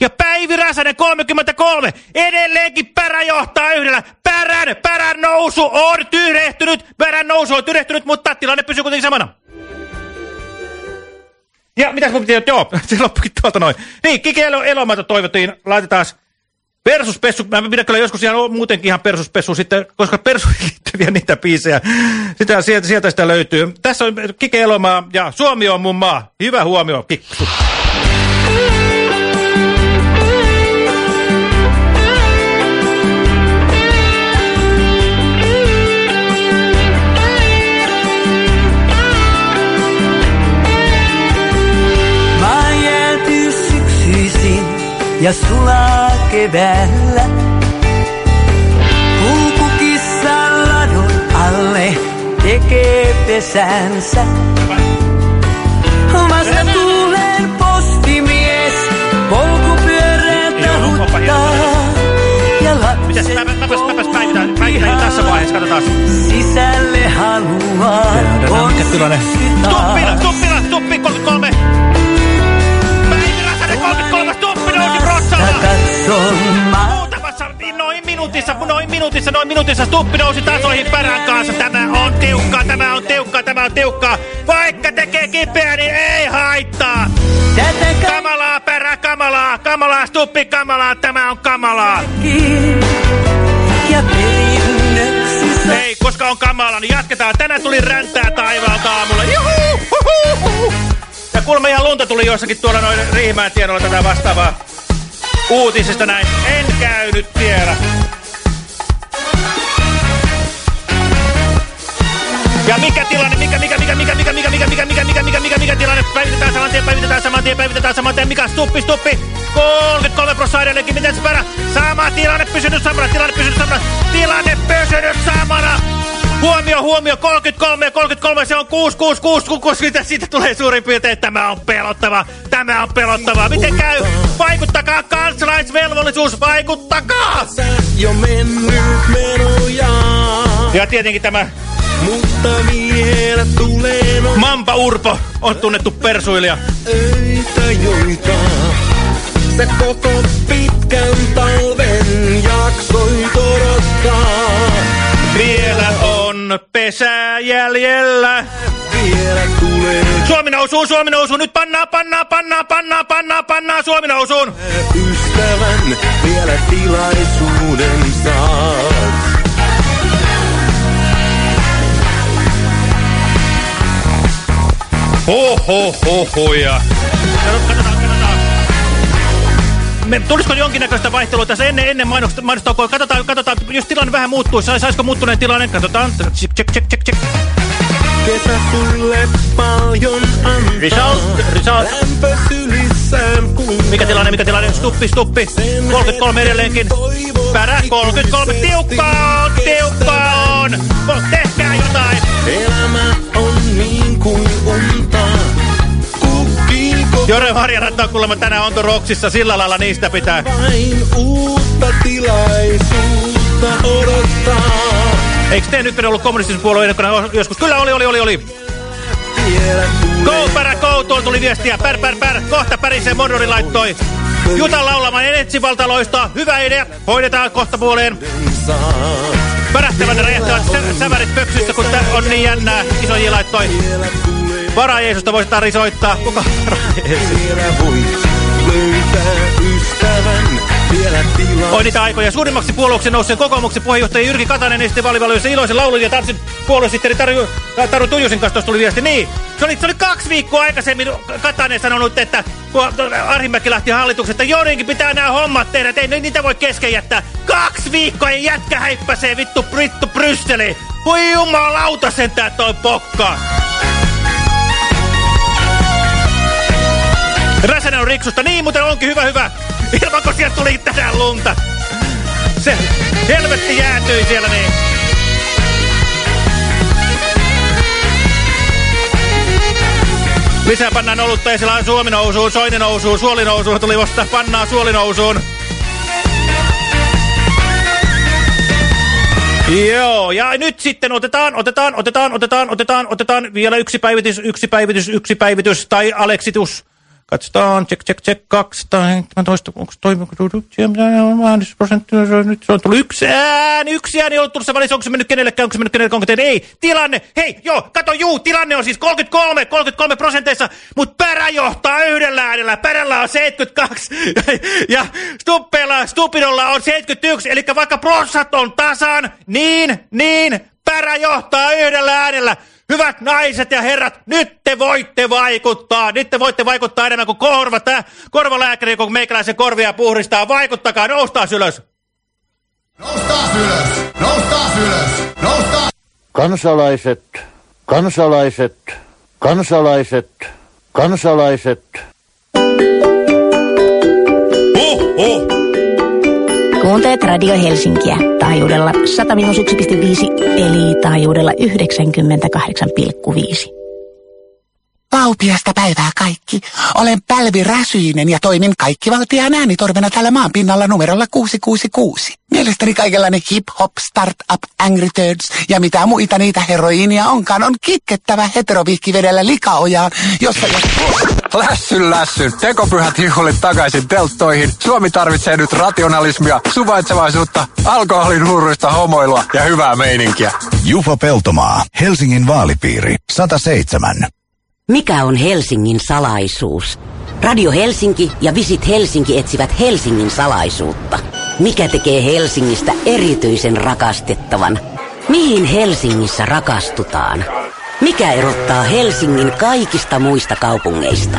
Ja Päivi Räsänen 33. Edelleenkin Pärä johtaa yhdellä. Pärän, Pärän nousu on tyrehtynyt. Pärän nousu on tyrehtynyt, mutta tilanne pysyy kuitenkin samana. Ja mitäs mun piti, joo, se loppukin tuolta noin. Niin, Kike Elo, Elomaita toivottiin, laitetaan Persuspessu, mä pidän kyllä joskus ihan muutenkin ihan persuspessu sitten, koska persuihin liittyviä niitä biisejä. Sitä, sieltä, sieltä sitä löytyy. Tässä on Kike Elomaa ja Suomi on mun maa. Hyvä huomio, Kikku. Ja sulaa keväällä. Kulkukissa ladon alle tekee pesänsä. Vasta tuulen postimies polkupyöräältä huttaa. Ja Mitäs, mä, mä, päivitän, päivitän jo tässä vaiheessa, katsotaan. sisälle haluaa Mikä tilanne? Stuppila, Stuppila, Stuppi 33. Muutamassa, noin minuutissa, noin minuutissa, noin minuutissa Stuppi nousi tasoihin perän kanssa. Tämä on tiukkaa, tämä on tiukkaa, tämä on tiukkaa. Vaikka tekee kipeää, niin ei haittaa. Kamalaa perä, kamalaa, kamalaa, Stuppi kamalaa, tämä on kamalaa. Ei, koska on kamala, niin jatketaan. Tänään tuli räntää taivaalta aamulla. Juhu, huhu, huhu. Ja kuulemma ihan lunta tuli jossakin tuolla noin Riihimäen tienoilla tätä vastaavaa uutisista näin. En käynyt tiedä. Ja mikä tilanne, mikä, mikä, mikä, mikä, mikä, mikä, mikä, mikä, mikä, mikä, mikä, mikä, mikä tilanne, päivitetään saman tien, päivitetään saman tien, päivitetään saman tien, mikä, stuppi, stuppi, 33 prosenttia edelleenkin, miten se perä, sama tilanne pysynyt samana, tilanne pysynyt samana, tilanne pysynyt samana, huomio, huomio, 33 ja 33, se on 6, 6, 6, 6, 6, siitä, tulee suurin piirtein, tämä on pelottava, tämä on pelottavaa, miten käy, vaikuttakaa, kansalaisvelvollisuus, vaikuttakaa! jo mennyt menoja. Ja tietenkin tämä Mutta vielä tulee no Mampa Urpo on tunnettu persuilija. öitä, joita sä koko pitkän talven jaksoit pesää jäljellä. Vielä tulee Suomi nousuu, Suomi nousuu, nyt pannaa, pannaa, pannaa, pannaa, pannaa, pannaa, Suomi nousuun. ystävän, vielä tilaisuuden saat. Ho, ho, ho, ho, ja... Katsotaan, katsotaan. Me, tulisiko jonkinnäköistä vaihtelua tässä ennen, ennen mainosta, mainostaukoa? Katsotaan, katsotaan, jos tilanne vähän muuttuu, sais, saisiko muuttuneen tilanne? Katsotaan, check, check, check, check. Kesä sulle paljon antaa. Result, result. Lämpö sylissään kun Mikä tilanne, mikä tilanne? Stuppi, stuppi. 33 edelleenkin. Pärä, 33. Tiukkaa on, tiukkaa on. Tehkää jotain. Elämä on niin kuin unta. Jore Marjaranta on kuulemma tänään Onto Roksissa, sillä lailla niistä pitää. vain uutta tilaisuutta odottaa. Eikö te nyt ollut kommunistisen puolueen ehdokkaana joskus? Kyllä oli, oli, oli, oli. Go, pärä, go, tuolla tuli viestiä. Pär, pär, pär. Kohta pärisee Mordori laittoi. Jutan laulamaan etsivaltaloista. Hyvä idea. Hoidetaan kohta puoleen. Pärähtävät ja räjähtävät sä sävärit pöksyssä, kun tää on niin jännää. Iso J laittoi. Vara Jeesusta voisi tarvi soittaa. Kuka Vielä voit löytää ystävän. Vielä tilaa. Oi niitä aikoja. Suurimmaksi puolueeksi nousseen kokoomuksen puheenjohtaja Jyrki Katainen esitti vaalivalioissa iloisen laulun ja tanssin puoluesihteeri Taru, Taru Tuijusin kanssa tuossa tuli viesti. Niin, se oli, se oli kaksi viikkoa aikaisemmin Katainen sanonut, että kun Arhimäki lähti hallituksesta, että Joninkin pitää nämä hommat tehdä, että ei niitä voi kesken jättää. Kaksi viikkoa ja jätkä häippäsee vittu Brittu Brysseliin. Voi jumalauta sentään toi pokka. Räsänen on riksusta. Niin, muuten onkin hyvä, hyvä. Ilmanko sieltä tuli tänään lunta. Se helvetti jäätyi siellä niin. Lisää pannaan olutta on Suomi nousuun, Soini nousuun, Suoli nousuun, tuli vasta pannaa Suoli nousuun. Joo, ja nyt sitten otetaan, otetaan, otetaan, otetaan, otetaan, otetaan vielä yksi päivitys, yksi päivitys, yksi päivitys tai aleksitus. Katsotaan, check, check, check, 217, onko toimiko äänestysprosentti, nyt se on tullut yksi ääni, yksi ääni on tullut välissä, onko se mennyt kenellekään, onko se mennyt kenellekään, onko ei, tilanne, hei, joo, kato, juu, tilanne on siis 33, 33 prosenteissa, mutta Pärä johtaa yhdellä äänellä, Pärällä on 72, ja Stuppeella, Stupinolla on 71, eli vaikka prossat on tasan, niin, niin, Pärä johtaa yhdellä äänellä. Hyvät naiset ja herrat, nyt te voitte vaikuttaa. Nyt te voitte vaikuttaa enemmän kuin korva, tää, korvalääkäri, kun meikäläisen korvia puhdistaa. Vaikuttakaa, noustaa ylös. Noustaa ylös! Noustaa ylös! Noustaa! Kansalaiset, kansalaiset, kansalaiset, kansalaiset. Kuuntelet Radio Helsinkiä taajuudella 101,5 eli taajuudella 98,5. Laupiasta päivää kaikki. Olen Pälvi Räsyinen ja toimin kaikkivaltiaan äänitorvena tällä maan pinnalla numerolla 666. Mielestäni kaikenlainen hip-hop, start-up, angry birds ja mitä muita niitä heroiinia onkaan on kitkettävä heteroviikkivedellä likaojaan, jossa jos... Lässyn lässyn. Tekopyhät hihulit takaisin telttoihin. Suomi tarvitsee nyt rationalismia, suvaitsevaisuutta, alkoholin huuruista homoilua ja hyvää meininkiä. Jufa Peltomaa, Helsingin vaalipiiri, 107. Mikä on Helsingin salaisuus? Radio Helsinki ja Visit Helsinki etsivät Helsingin salaisuutta. Mikä tekee Helsingistä erityisen rakastettavan? Mihin Helsingissä rakastutaan? Mikä erottaa Helsingin kaikista muista kaupungeista?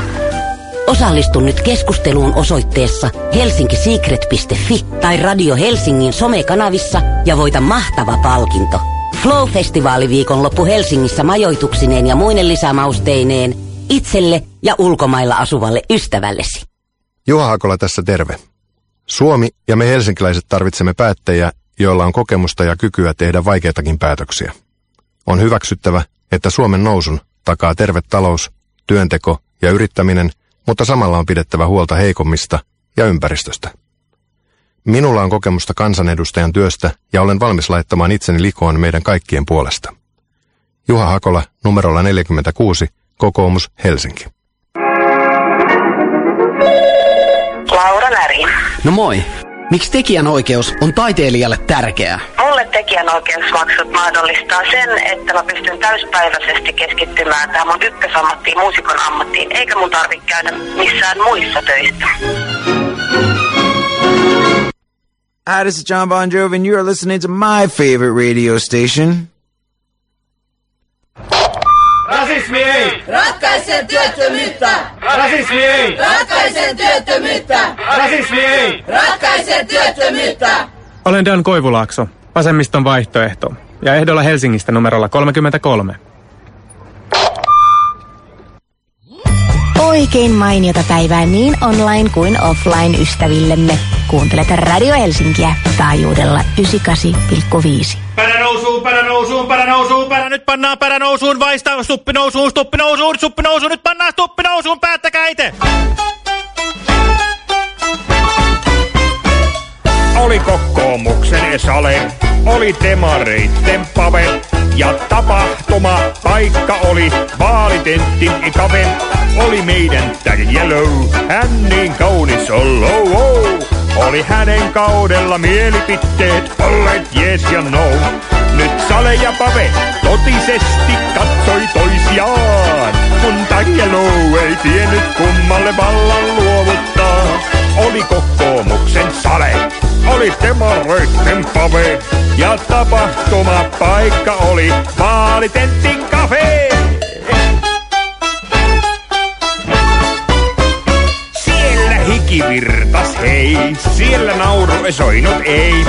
Osallistu nyt keskusteluun osoitteessa helsinkisecret.fi tai Radio Helsingin somekanavissa ja voita mahtava palkinto. Flow-festivaaliviikonloppu Helsingissä majoituksineen ja muinen lisämausteineen itselle ja ulkomailla asuvalle ystävällesi. Juha Hakola tässä terve. Suomi ja me helsinkiläiset tarvitsemme päättäjiä, joilla on kokemusta ja kykyä tehdä vaikeitakin päätöksiä. On hyväksyttävä, että Suomen nousun takaa terve talous, työnteko ja yrittäminen, mutta samalla on pidettävä huolta heikommista ja ympäristöstä. Minulla on kokemusta kansanedustajan työstä ja olen valmis laittamaan itseni likoon meidän kaikkien puolesta. Juha Hakola, numerolla 46, kokoomus Helsinki. Laura Näri. No moi. Miksi tekijänoikeus on taiteilijalle tärkeää? Mulle tekijänoikeusmaksut mahdollistaa sen, että mä pystyn täyspäiväisesti keskittymään tähän mun ykkösammattiin, muusikon ammattiin, eikä mun tarvitse käydä missään muissa töissä. Hi, this is John Bon Jovi, and you're listening to my favorite radio station. Rasismi ei! Ratkaise työttömyyttä! Rasismi ei! Ratkaise työttömyyttä! Rasismi ei! Ratkaise työttömyyttä! Olen Dan Koivulaakso, vasemmiston vaihtoehto, ja ehdolla Helsingistä numerolla 33. Oikein mainiota päivää niin online kuin offline ystävillemme. Kuuntelet Radio Helsinkiä taajuudella 98,5. Pärä nousuun, pärä nousuun, pärä nousuun, pärä nyt pannaan pärä nousuun, vaista stuppi nousuun, stuppi nousuun, stuppi nousuun, nyt pannaan stuppi nousuun, päättäkää itse! Oli kokoomuksen esale, oli demareitten pave. Ja tapahtuma paikka oli vaalitentin ikave. Oli meidän tag yellow, hän niin kaunis on low, oh. Oli hänen kaudella mielipiteet olleet yes ja no. Nyt Sale ja Pave totisesti katsoi toisiaan. Kun Tagjelo ei tiennyt kummalle vallan luovuttaa. Oli kokoomuksen Sale, oli demareitten Pave. Ja tapahtuma paikka oli vaalitentin kafe. Siellä hiki virtas hei, siellä nauru soinut ei.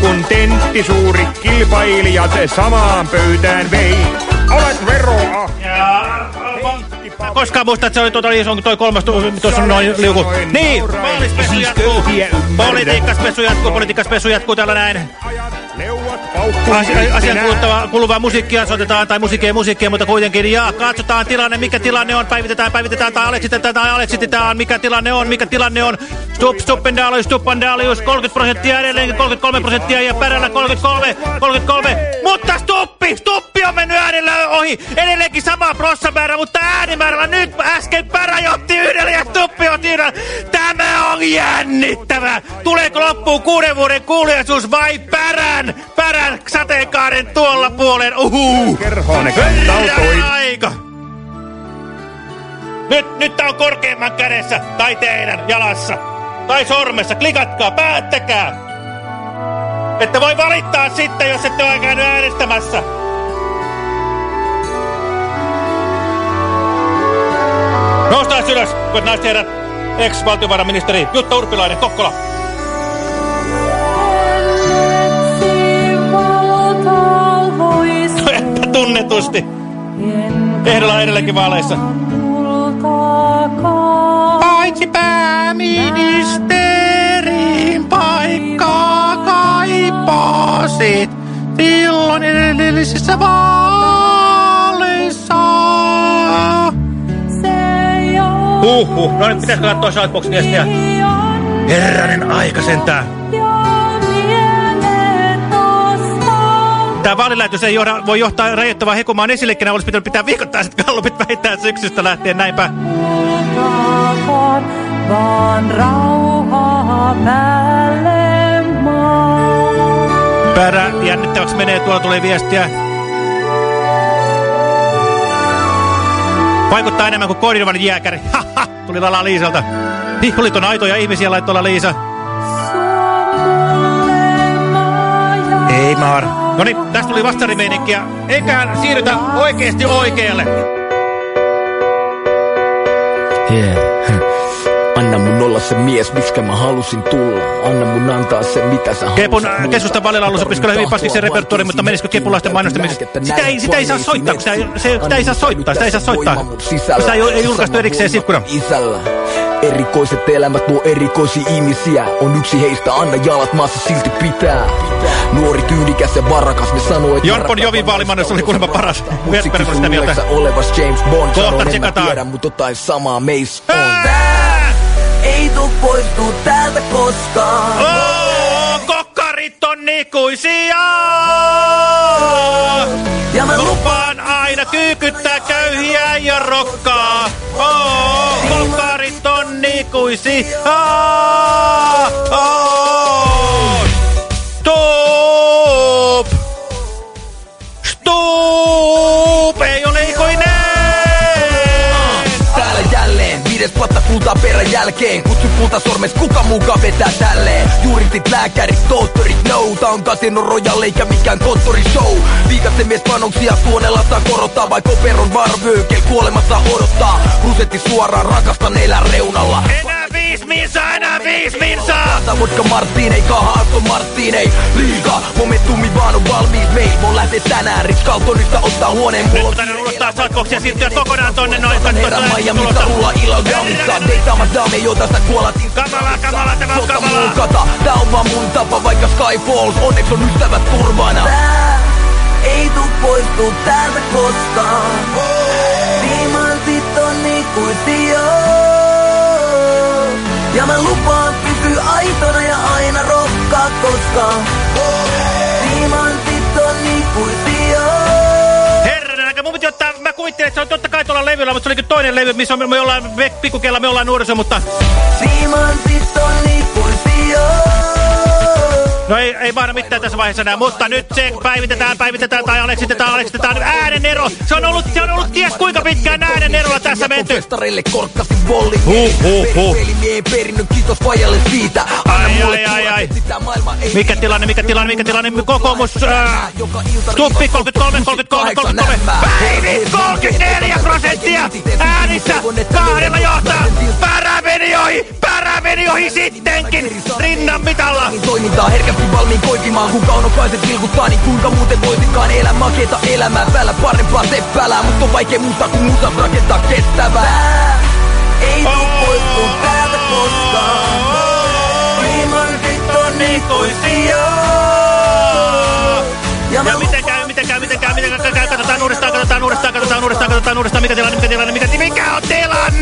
Kun tentti suuri kilpailijat samaan pöytään vei. Olet veroa. Ja koskaan muista, että se oli tuota, niin, se on toi kolmas, tu- tuossa on noin liuku. Niin, maalispesu jatkuu. Politiikkaspesu jatkuu, politiikkaspesu jatkuu täällä näin. Asia, asian kuluttava, kuluvaa musiikkia soitetaan, tai musiikkia ja musiikkia, mutta kuitenkin. Ja katsotaan tilanne, mikä tilanne on, päivitetään, päivitetään, tai aleksitetaan, tai aleksitetaan, mikä tilanne on, mikä tilanne on. Stup, stuppendalius, stuppendalius, 30 prosenttia edelleenkin, 33 prosenttia, ja perällä 33, 33. Mutta stuppi, stuppi on mennyt äänellä ohi. Edelleenkin sama prossamäärä, mutta äänimäärällä nyt äsken pärä johti yhdellä ja stuppi johti yhdellä. Tämä on jännittävä. Tuleeko loppuun kuuden vuoden kuuliaisuus vai pärän, pärän sateenkaaren tuolla puolen? Uhu. Kerhoone kantautui. aika. Nyt, nyt tää on korkeimman kädessä, tai teidän jalassa, tai sormessa. Klikatkaa, päättäkää. Että voi valittaa sitten, jos ette ole käynyt äänestämässä. Noustaan ylös, kun naiset herrat, ex-valtiovarainministeri Jutta Urpilainen, Kokkola. Tunnetusti. Ehdolla edelläkin vaaleissa. Paitsi pääministerin paikkaa kaipasit silloin edellisissä vaaleissa. Huhhuh, no nyt pitäisikö katsoa Shoutboxin viestiä? Herranen aika sentään. Tämä vaalilähetys ei johda, voi johtaa rajoittavaa hekumaan esillekin, olisi pitänyt pitää viikoittaiset kallupit vähittää syksystä lähtien näinpä. vaan rauhaa päälle maan. Pärä jännittäväksi menee, tuolla tulee viestiä. Vaikuttaa enemmän kuin koordinovan jääkäri. Haha, tuli Lala Liisalta. Hihulit on aitoja ihmisiä, laittoi Lala Liisa. Ei maar. No niin, tästä tuli vastarimeininkiä. Eiköhän siirrytä oikeesti oikealle. Yeah. Anna mun olla se mies, miskä mä halusin tulla. Anna mun antaa se, mitä sä Kepun halusit mulla. keskustan vaalilla alussa pitäisi kyllä hyvin paskiksi repertuari, mutta menisikö kepulaisten mainostamisessa? Sitä ei, sitä ei saa soittaa, sitä ei, se, sitä ei saa soittaa, sitä ei saa soittaa. Sitä ei, ei julkaistu erikseen silkkuna. Isällä. Erikoiset elämät luo erikoisia ihmisiä. On yksi heistä, anna jalat maassa silti pitää. Nuori tyylikäs ja varakas, ne sanoo, että... Jon Bon Jovin vaalimannos oli kuulemma paras. Verperä sitä mieltä. olevas James Bond. Kohta Sanon, en mä tiedä, mutta jotain samaa meis on. Ei tuu poistu täältä koskaan. Oo, kokkarit on ikuisia! Ja mä lupaan aina kyykyttää köyhiä ja rokkaa. Oo, kokkarit on ikuisia! Oo. Kultaa perän jälkeen. Kutsu kulta sormes, kuka muka vetää tälleen? Juuristit lääkärit, tohtorit, no Tää on Casino Royale eikä mikään konttorishow Viikasten mies panoksia suonella saa korottaa Vai koperon varvöökel kuolemassa odottaa. Rusetti suoraan rakastan elää reunalla viis minsa, enää viis minsa! Tää vodka Martinei, kaha Aston Martinei Liiga, momentumi vaan on valmiit meil Mun lähtee tänään Rich Carltonista ottaa huoneen Nyt mulla. kun tänne ulottaa Southboxia siirtyä kokonaan tonne noin. Kan herra Miamista rulla illalla gamissa Deittaamas dame, jota sä kuolat. Kamala, kamala, tämä on Sota kamala. mun kata, tää on vaan mun tapa Vaikka Sky Falls, onneksi on ystävät turvana Tää ei tuu poistu täältä koskaan. Ja mä lupaan pysyä aitona ja aina rokkaa koskaan. Diamantit on ikuisia. Herranen aika, mun piti ottaa, mä kuvittelin, että se on totta kai tuolla levyllä, mutta se olikin toinen levy, missä on, me ollaan, pikkukella me ollaan nuoriso, mutta Diamantit on ikuisia. no ei, ei mahda mitään tässä vaiheessa enää, mutta nyt se päivitetään, päivitetään tai aleksitetaan, aleksitetaan, äänen ero, se on ollut, se on ollut ties kuinka pitkään äänen erolla tässä menty. Festareille korkkasin volli Huh, huh, huh. Pelimien perinnön, kiitos vajalle siitä Ai, ai, ai, ai. Mikä tilanne, mikä tilanne, mikä tilanne, kokoomus, ää, Stuppi 33, 33, 33, Päivi 34 prosenttia äänissä, kahdella johtaa, Pärä meni meni ohi! Pärä meni ohi sittenkin! Rinnan mitalla! Toimintaa herkästi valmiin koipimaan, kun kaunokaiset vilkuttaa, niin kuinka muuten voitikaan elää makeeta elämää päällä parempaa seppälää, mutta on vaikea muuttaa, kun muuta rakentaa kestävää. Ei tuu poistuu täältä koskaan. Viimaiset on ikuisia. Ja miten käy, miten käy, miten käy, miten käy, käy, katsotaan uudestaan, katsotaan uudestaan, katsotaan uudestaan, katsotaan uudestaan, mikä tilanne, mikä tilanne, mikä, mikä on tilanne?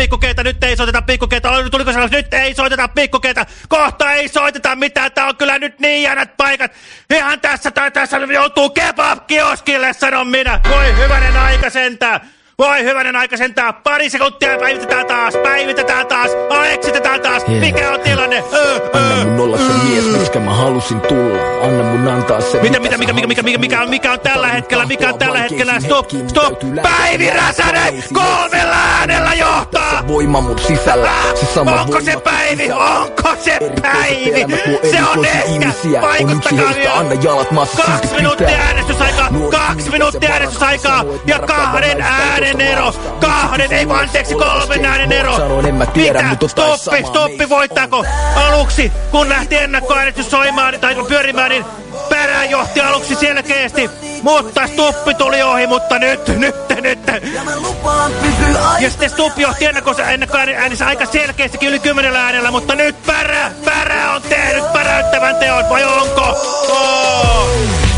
Pikkukeitä, nyt ei soiteta pikkukeita. Tuliko sellaista, nyt ei soiteta pikkukeitä, kohta ei soiteta mitään, tää on kyllä nyt niin jäänät paikat. Ihan tässä tai tässä joutuu kebab-kioskille, sanon minä. Voi hyvänen aika sentään. Voi hyvänen aika sentään. Pari sekuntia päivitetään taas, päivitetään taas, aleksitetään taas. Mikä on tilanne? Ö, Anna mun olla se mies, miksi mä halusin tulla. Anna mun antaa se, Mitä, mitä, mikä, mikä, mikä, mikä, mikä, on, mikä on tällä hetkellä, mikä on tällä hetkellä, stop, stop, Päivi Räsänen, kolmella äänellä johtaa! voima mun sisällä. Se sama Onko se Päivi, onko se Päivi? Se on ehkä, vaikuttakaa vielä. Anna jalat silti Kaksi minuuttia äänestysaikaa, kaksi minuuttia äänestysaikaa ja kahden äänen ero. Kahden, ei vaan anteeksi, kolmen äänen ero. Mitä? Stoppi, stoppi, voittaako? Aluksi, kun lähti ennakkoäänestys soimaan tai pyörimään, niin perä johti aluksi selkeästi. Mutta Stuppi tuli ohi, mutta nyt, nyt, nyt. Ja sitten Stuppi johti ennakkoäänissä aika selkeästikin yli kymmenellä äänellä, mutta nyt Pärä, Pärä on tehnyt päräyttävän teon, vai onko? Oh.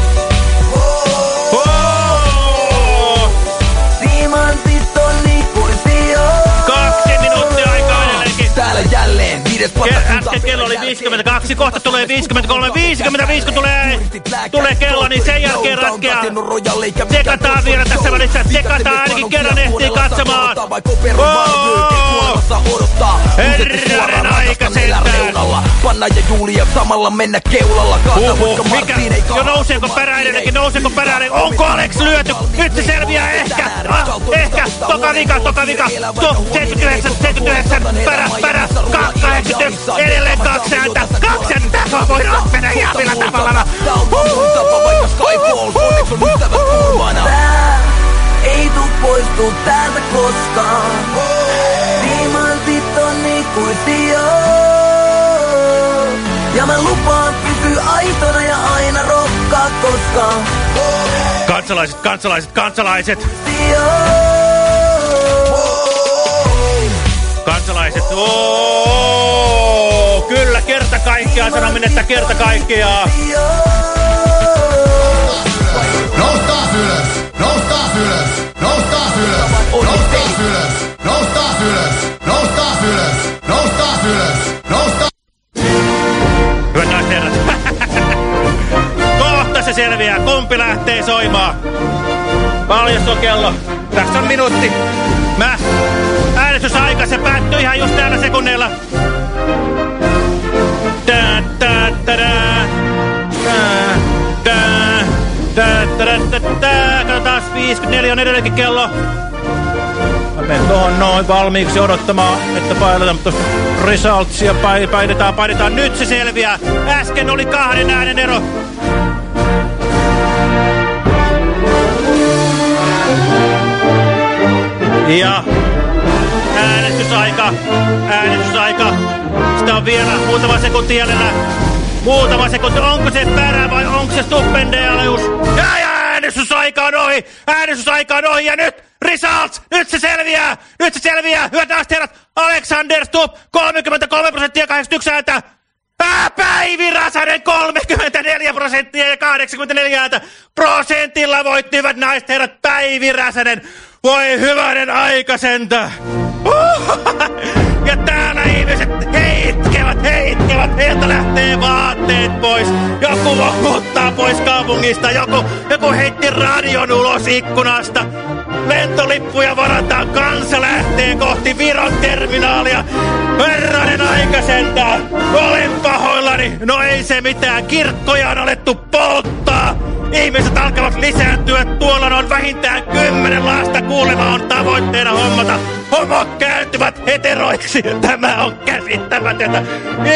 Viides Ke- äsken kello oli 52, kohta tulee 53, 55 kun tulee, tulee kello, niin sen jälkeen ratkeaa. Tsekataan vielä tässä välissä, tsekataan ainakin kerran ehtii katsomaan. Oh! Herranen aika sentään. Panna ja Julia samalla mennä keulalla vaikka mikä? Jo nouseeko perä edelleenkin, nouseeko perä edelleenkin? Onko Alex lyöty? Nyt se selviää ehkä, ah, ehkä, toka vika, toka vika. To, 79, 79, perä, perä, 81, edelleen kaksi ääntä, kaksi ääntä, tässä voi mennä ihan millä tavalla. Tää on vaan mun tapa, vaikka Skyfall, onneksi on ystävät turvana. Tää ei tuu poistu täältä koskaan. Timantit on ikuisia. Ja mä lupaan pysyä aitona ja aina rokkaa koskaan. Kansalaiset, kansalaiset, kansalaiset. Kansalaiset, ooo, kaikkea, sanomin, että kerta kaikkea. Nous taas ylös, nous ylös, nous ylös, nous ylös, nous ylös, nous ylös, nous ylös, nous taas Hyvät naiset. Kohta se selviää, kumpi lähtee soimaan. Paljon on kello? Tässä on minuutti. Mä äänestysaika, se päättyi ihan just täällä sekunneilla. Tadää! 54 on edelleenkin kello. Mä menen tuohon noin valmiiksi odottamaan, että painetaan tuosta resultsia. Painetaan, painetaan. Nyt se selviää. Äsken oli kahden äänen ero. Ja äänestysaika, äänestysaika. Sitä on vielä muutama sekunti jäljellä. Muutama sekunti. Onko se perä vai onko se stuppendealeus? Ja, ja äänestysaika on ohi! Äänestysaika on ohi ja nyt results! Nyt se selviää! Nyt se selviää! Hyvät herrat! Alexander Stubb 33 prosenttia 81 ääntä! Ää, Päivi Räsänen 34 prosenttia ja 84 ääntä prosentilla voitti hyvät naiset ja herrat Päivi Räsänen. Voi hyvänen aika sentä. Heitkevät, heiltä lähtee vaatteet pois. Joku vokuttaa pois kaupungista, joku, joku heitti radion ulos ikkunasta. lentolippuja varataan, kansa lähtee kohti Viron terminaalia. Herranen aika sentään, olen pahoillani. No ei se mitään, kirkkoja on alettu polttaa. Ihmiset alkavat lisääntyä, tuolla on vähintään kymmenen lasta kuulema on tavoitteena hommata. Homot kääntyvät heteroiksi, tämä on käsittämätöntä.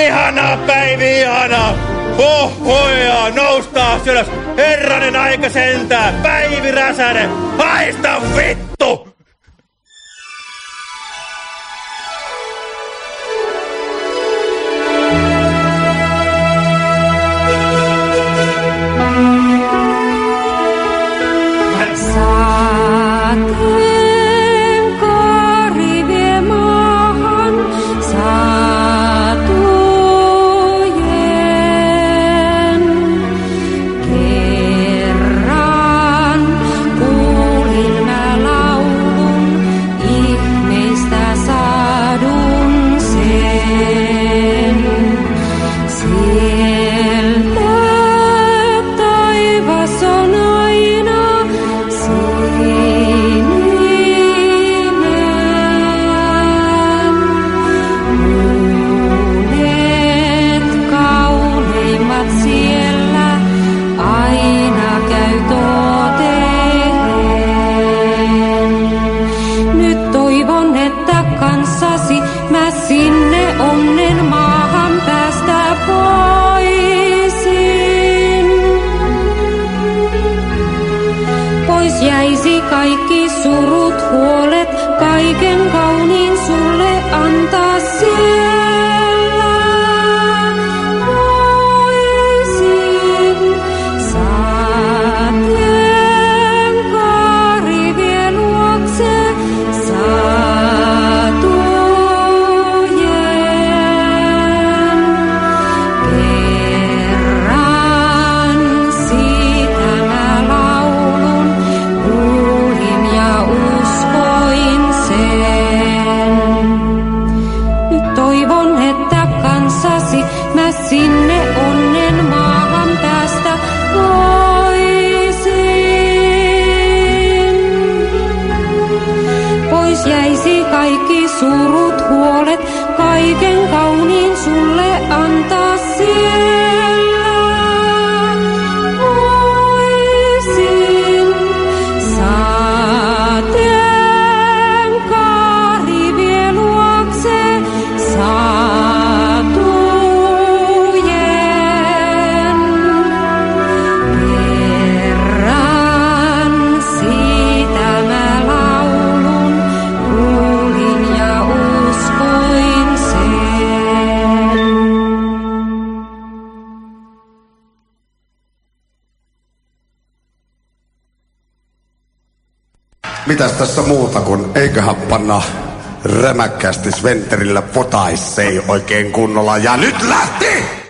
Ihanaa Päivi, ihanaa. Ohoja, noustaa ylös. Herranen aika sentään, Päivi Räsänen, haista vittu! Sinne onnen maahan päästä voisin. Pois jäisi kaikki surut, huolet, kaiken panna rämäkkästi Sventerillä potaissei oikein kunnolla. Ja nyt lähti!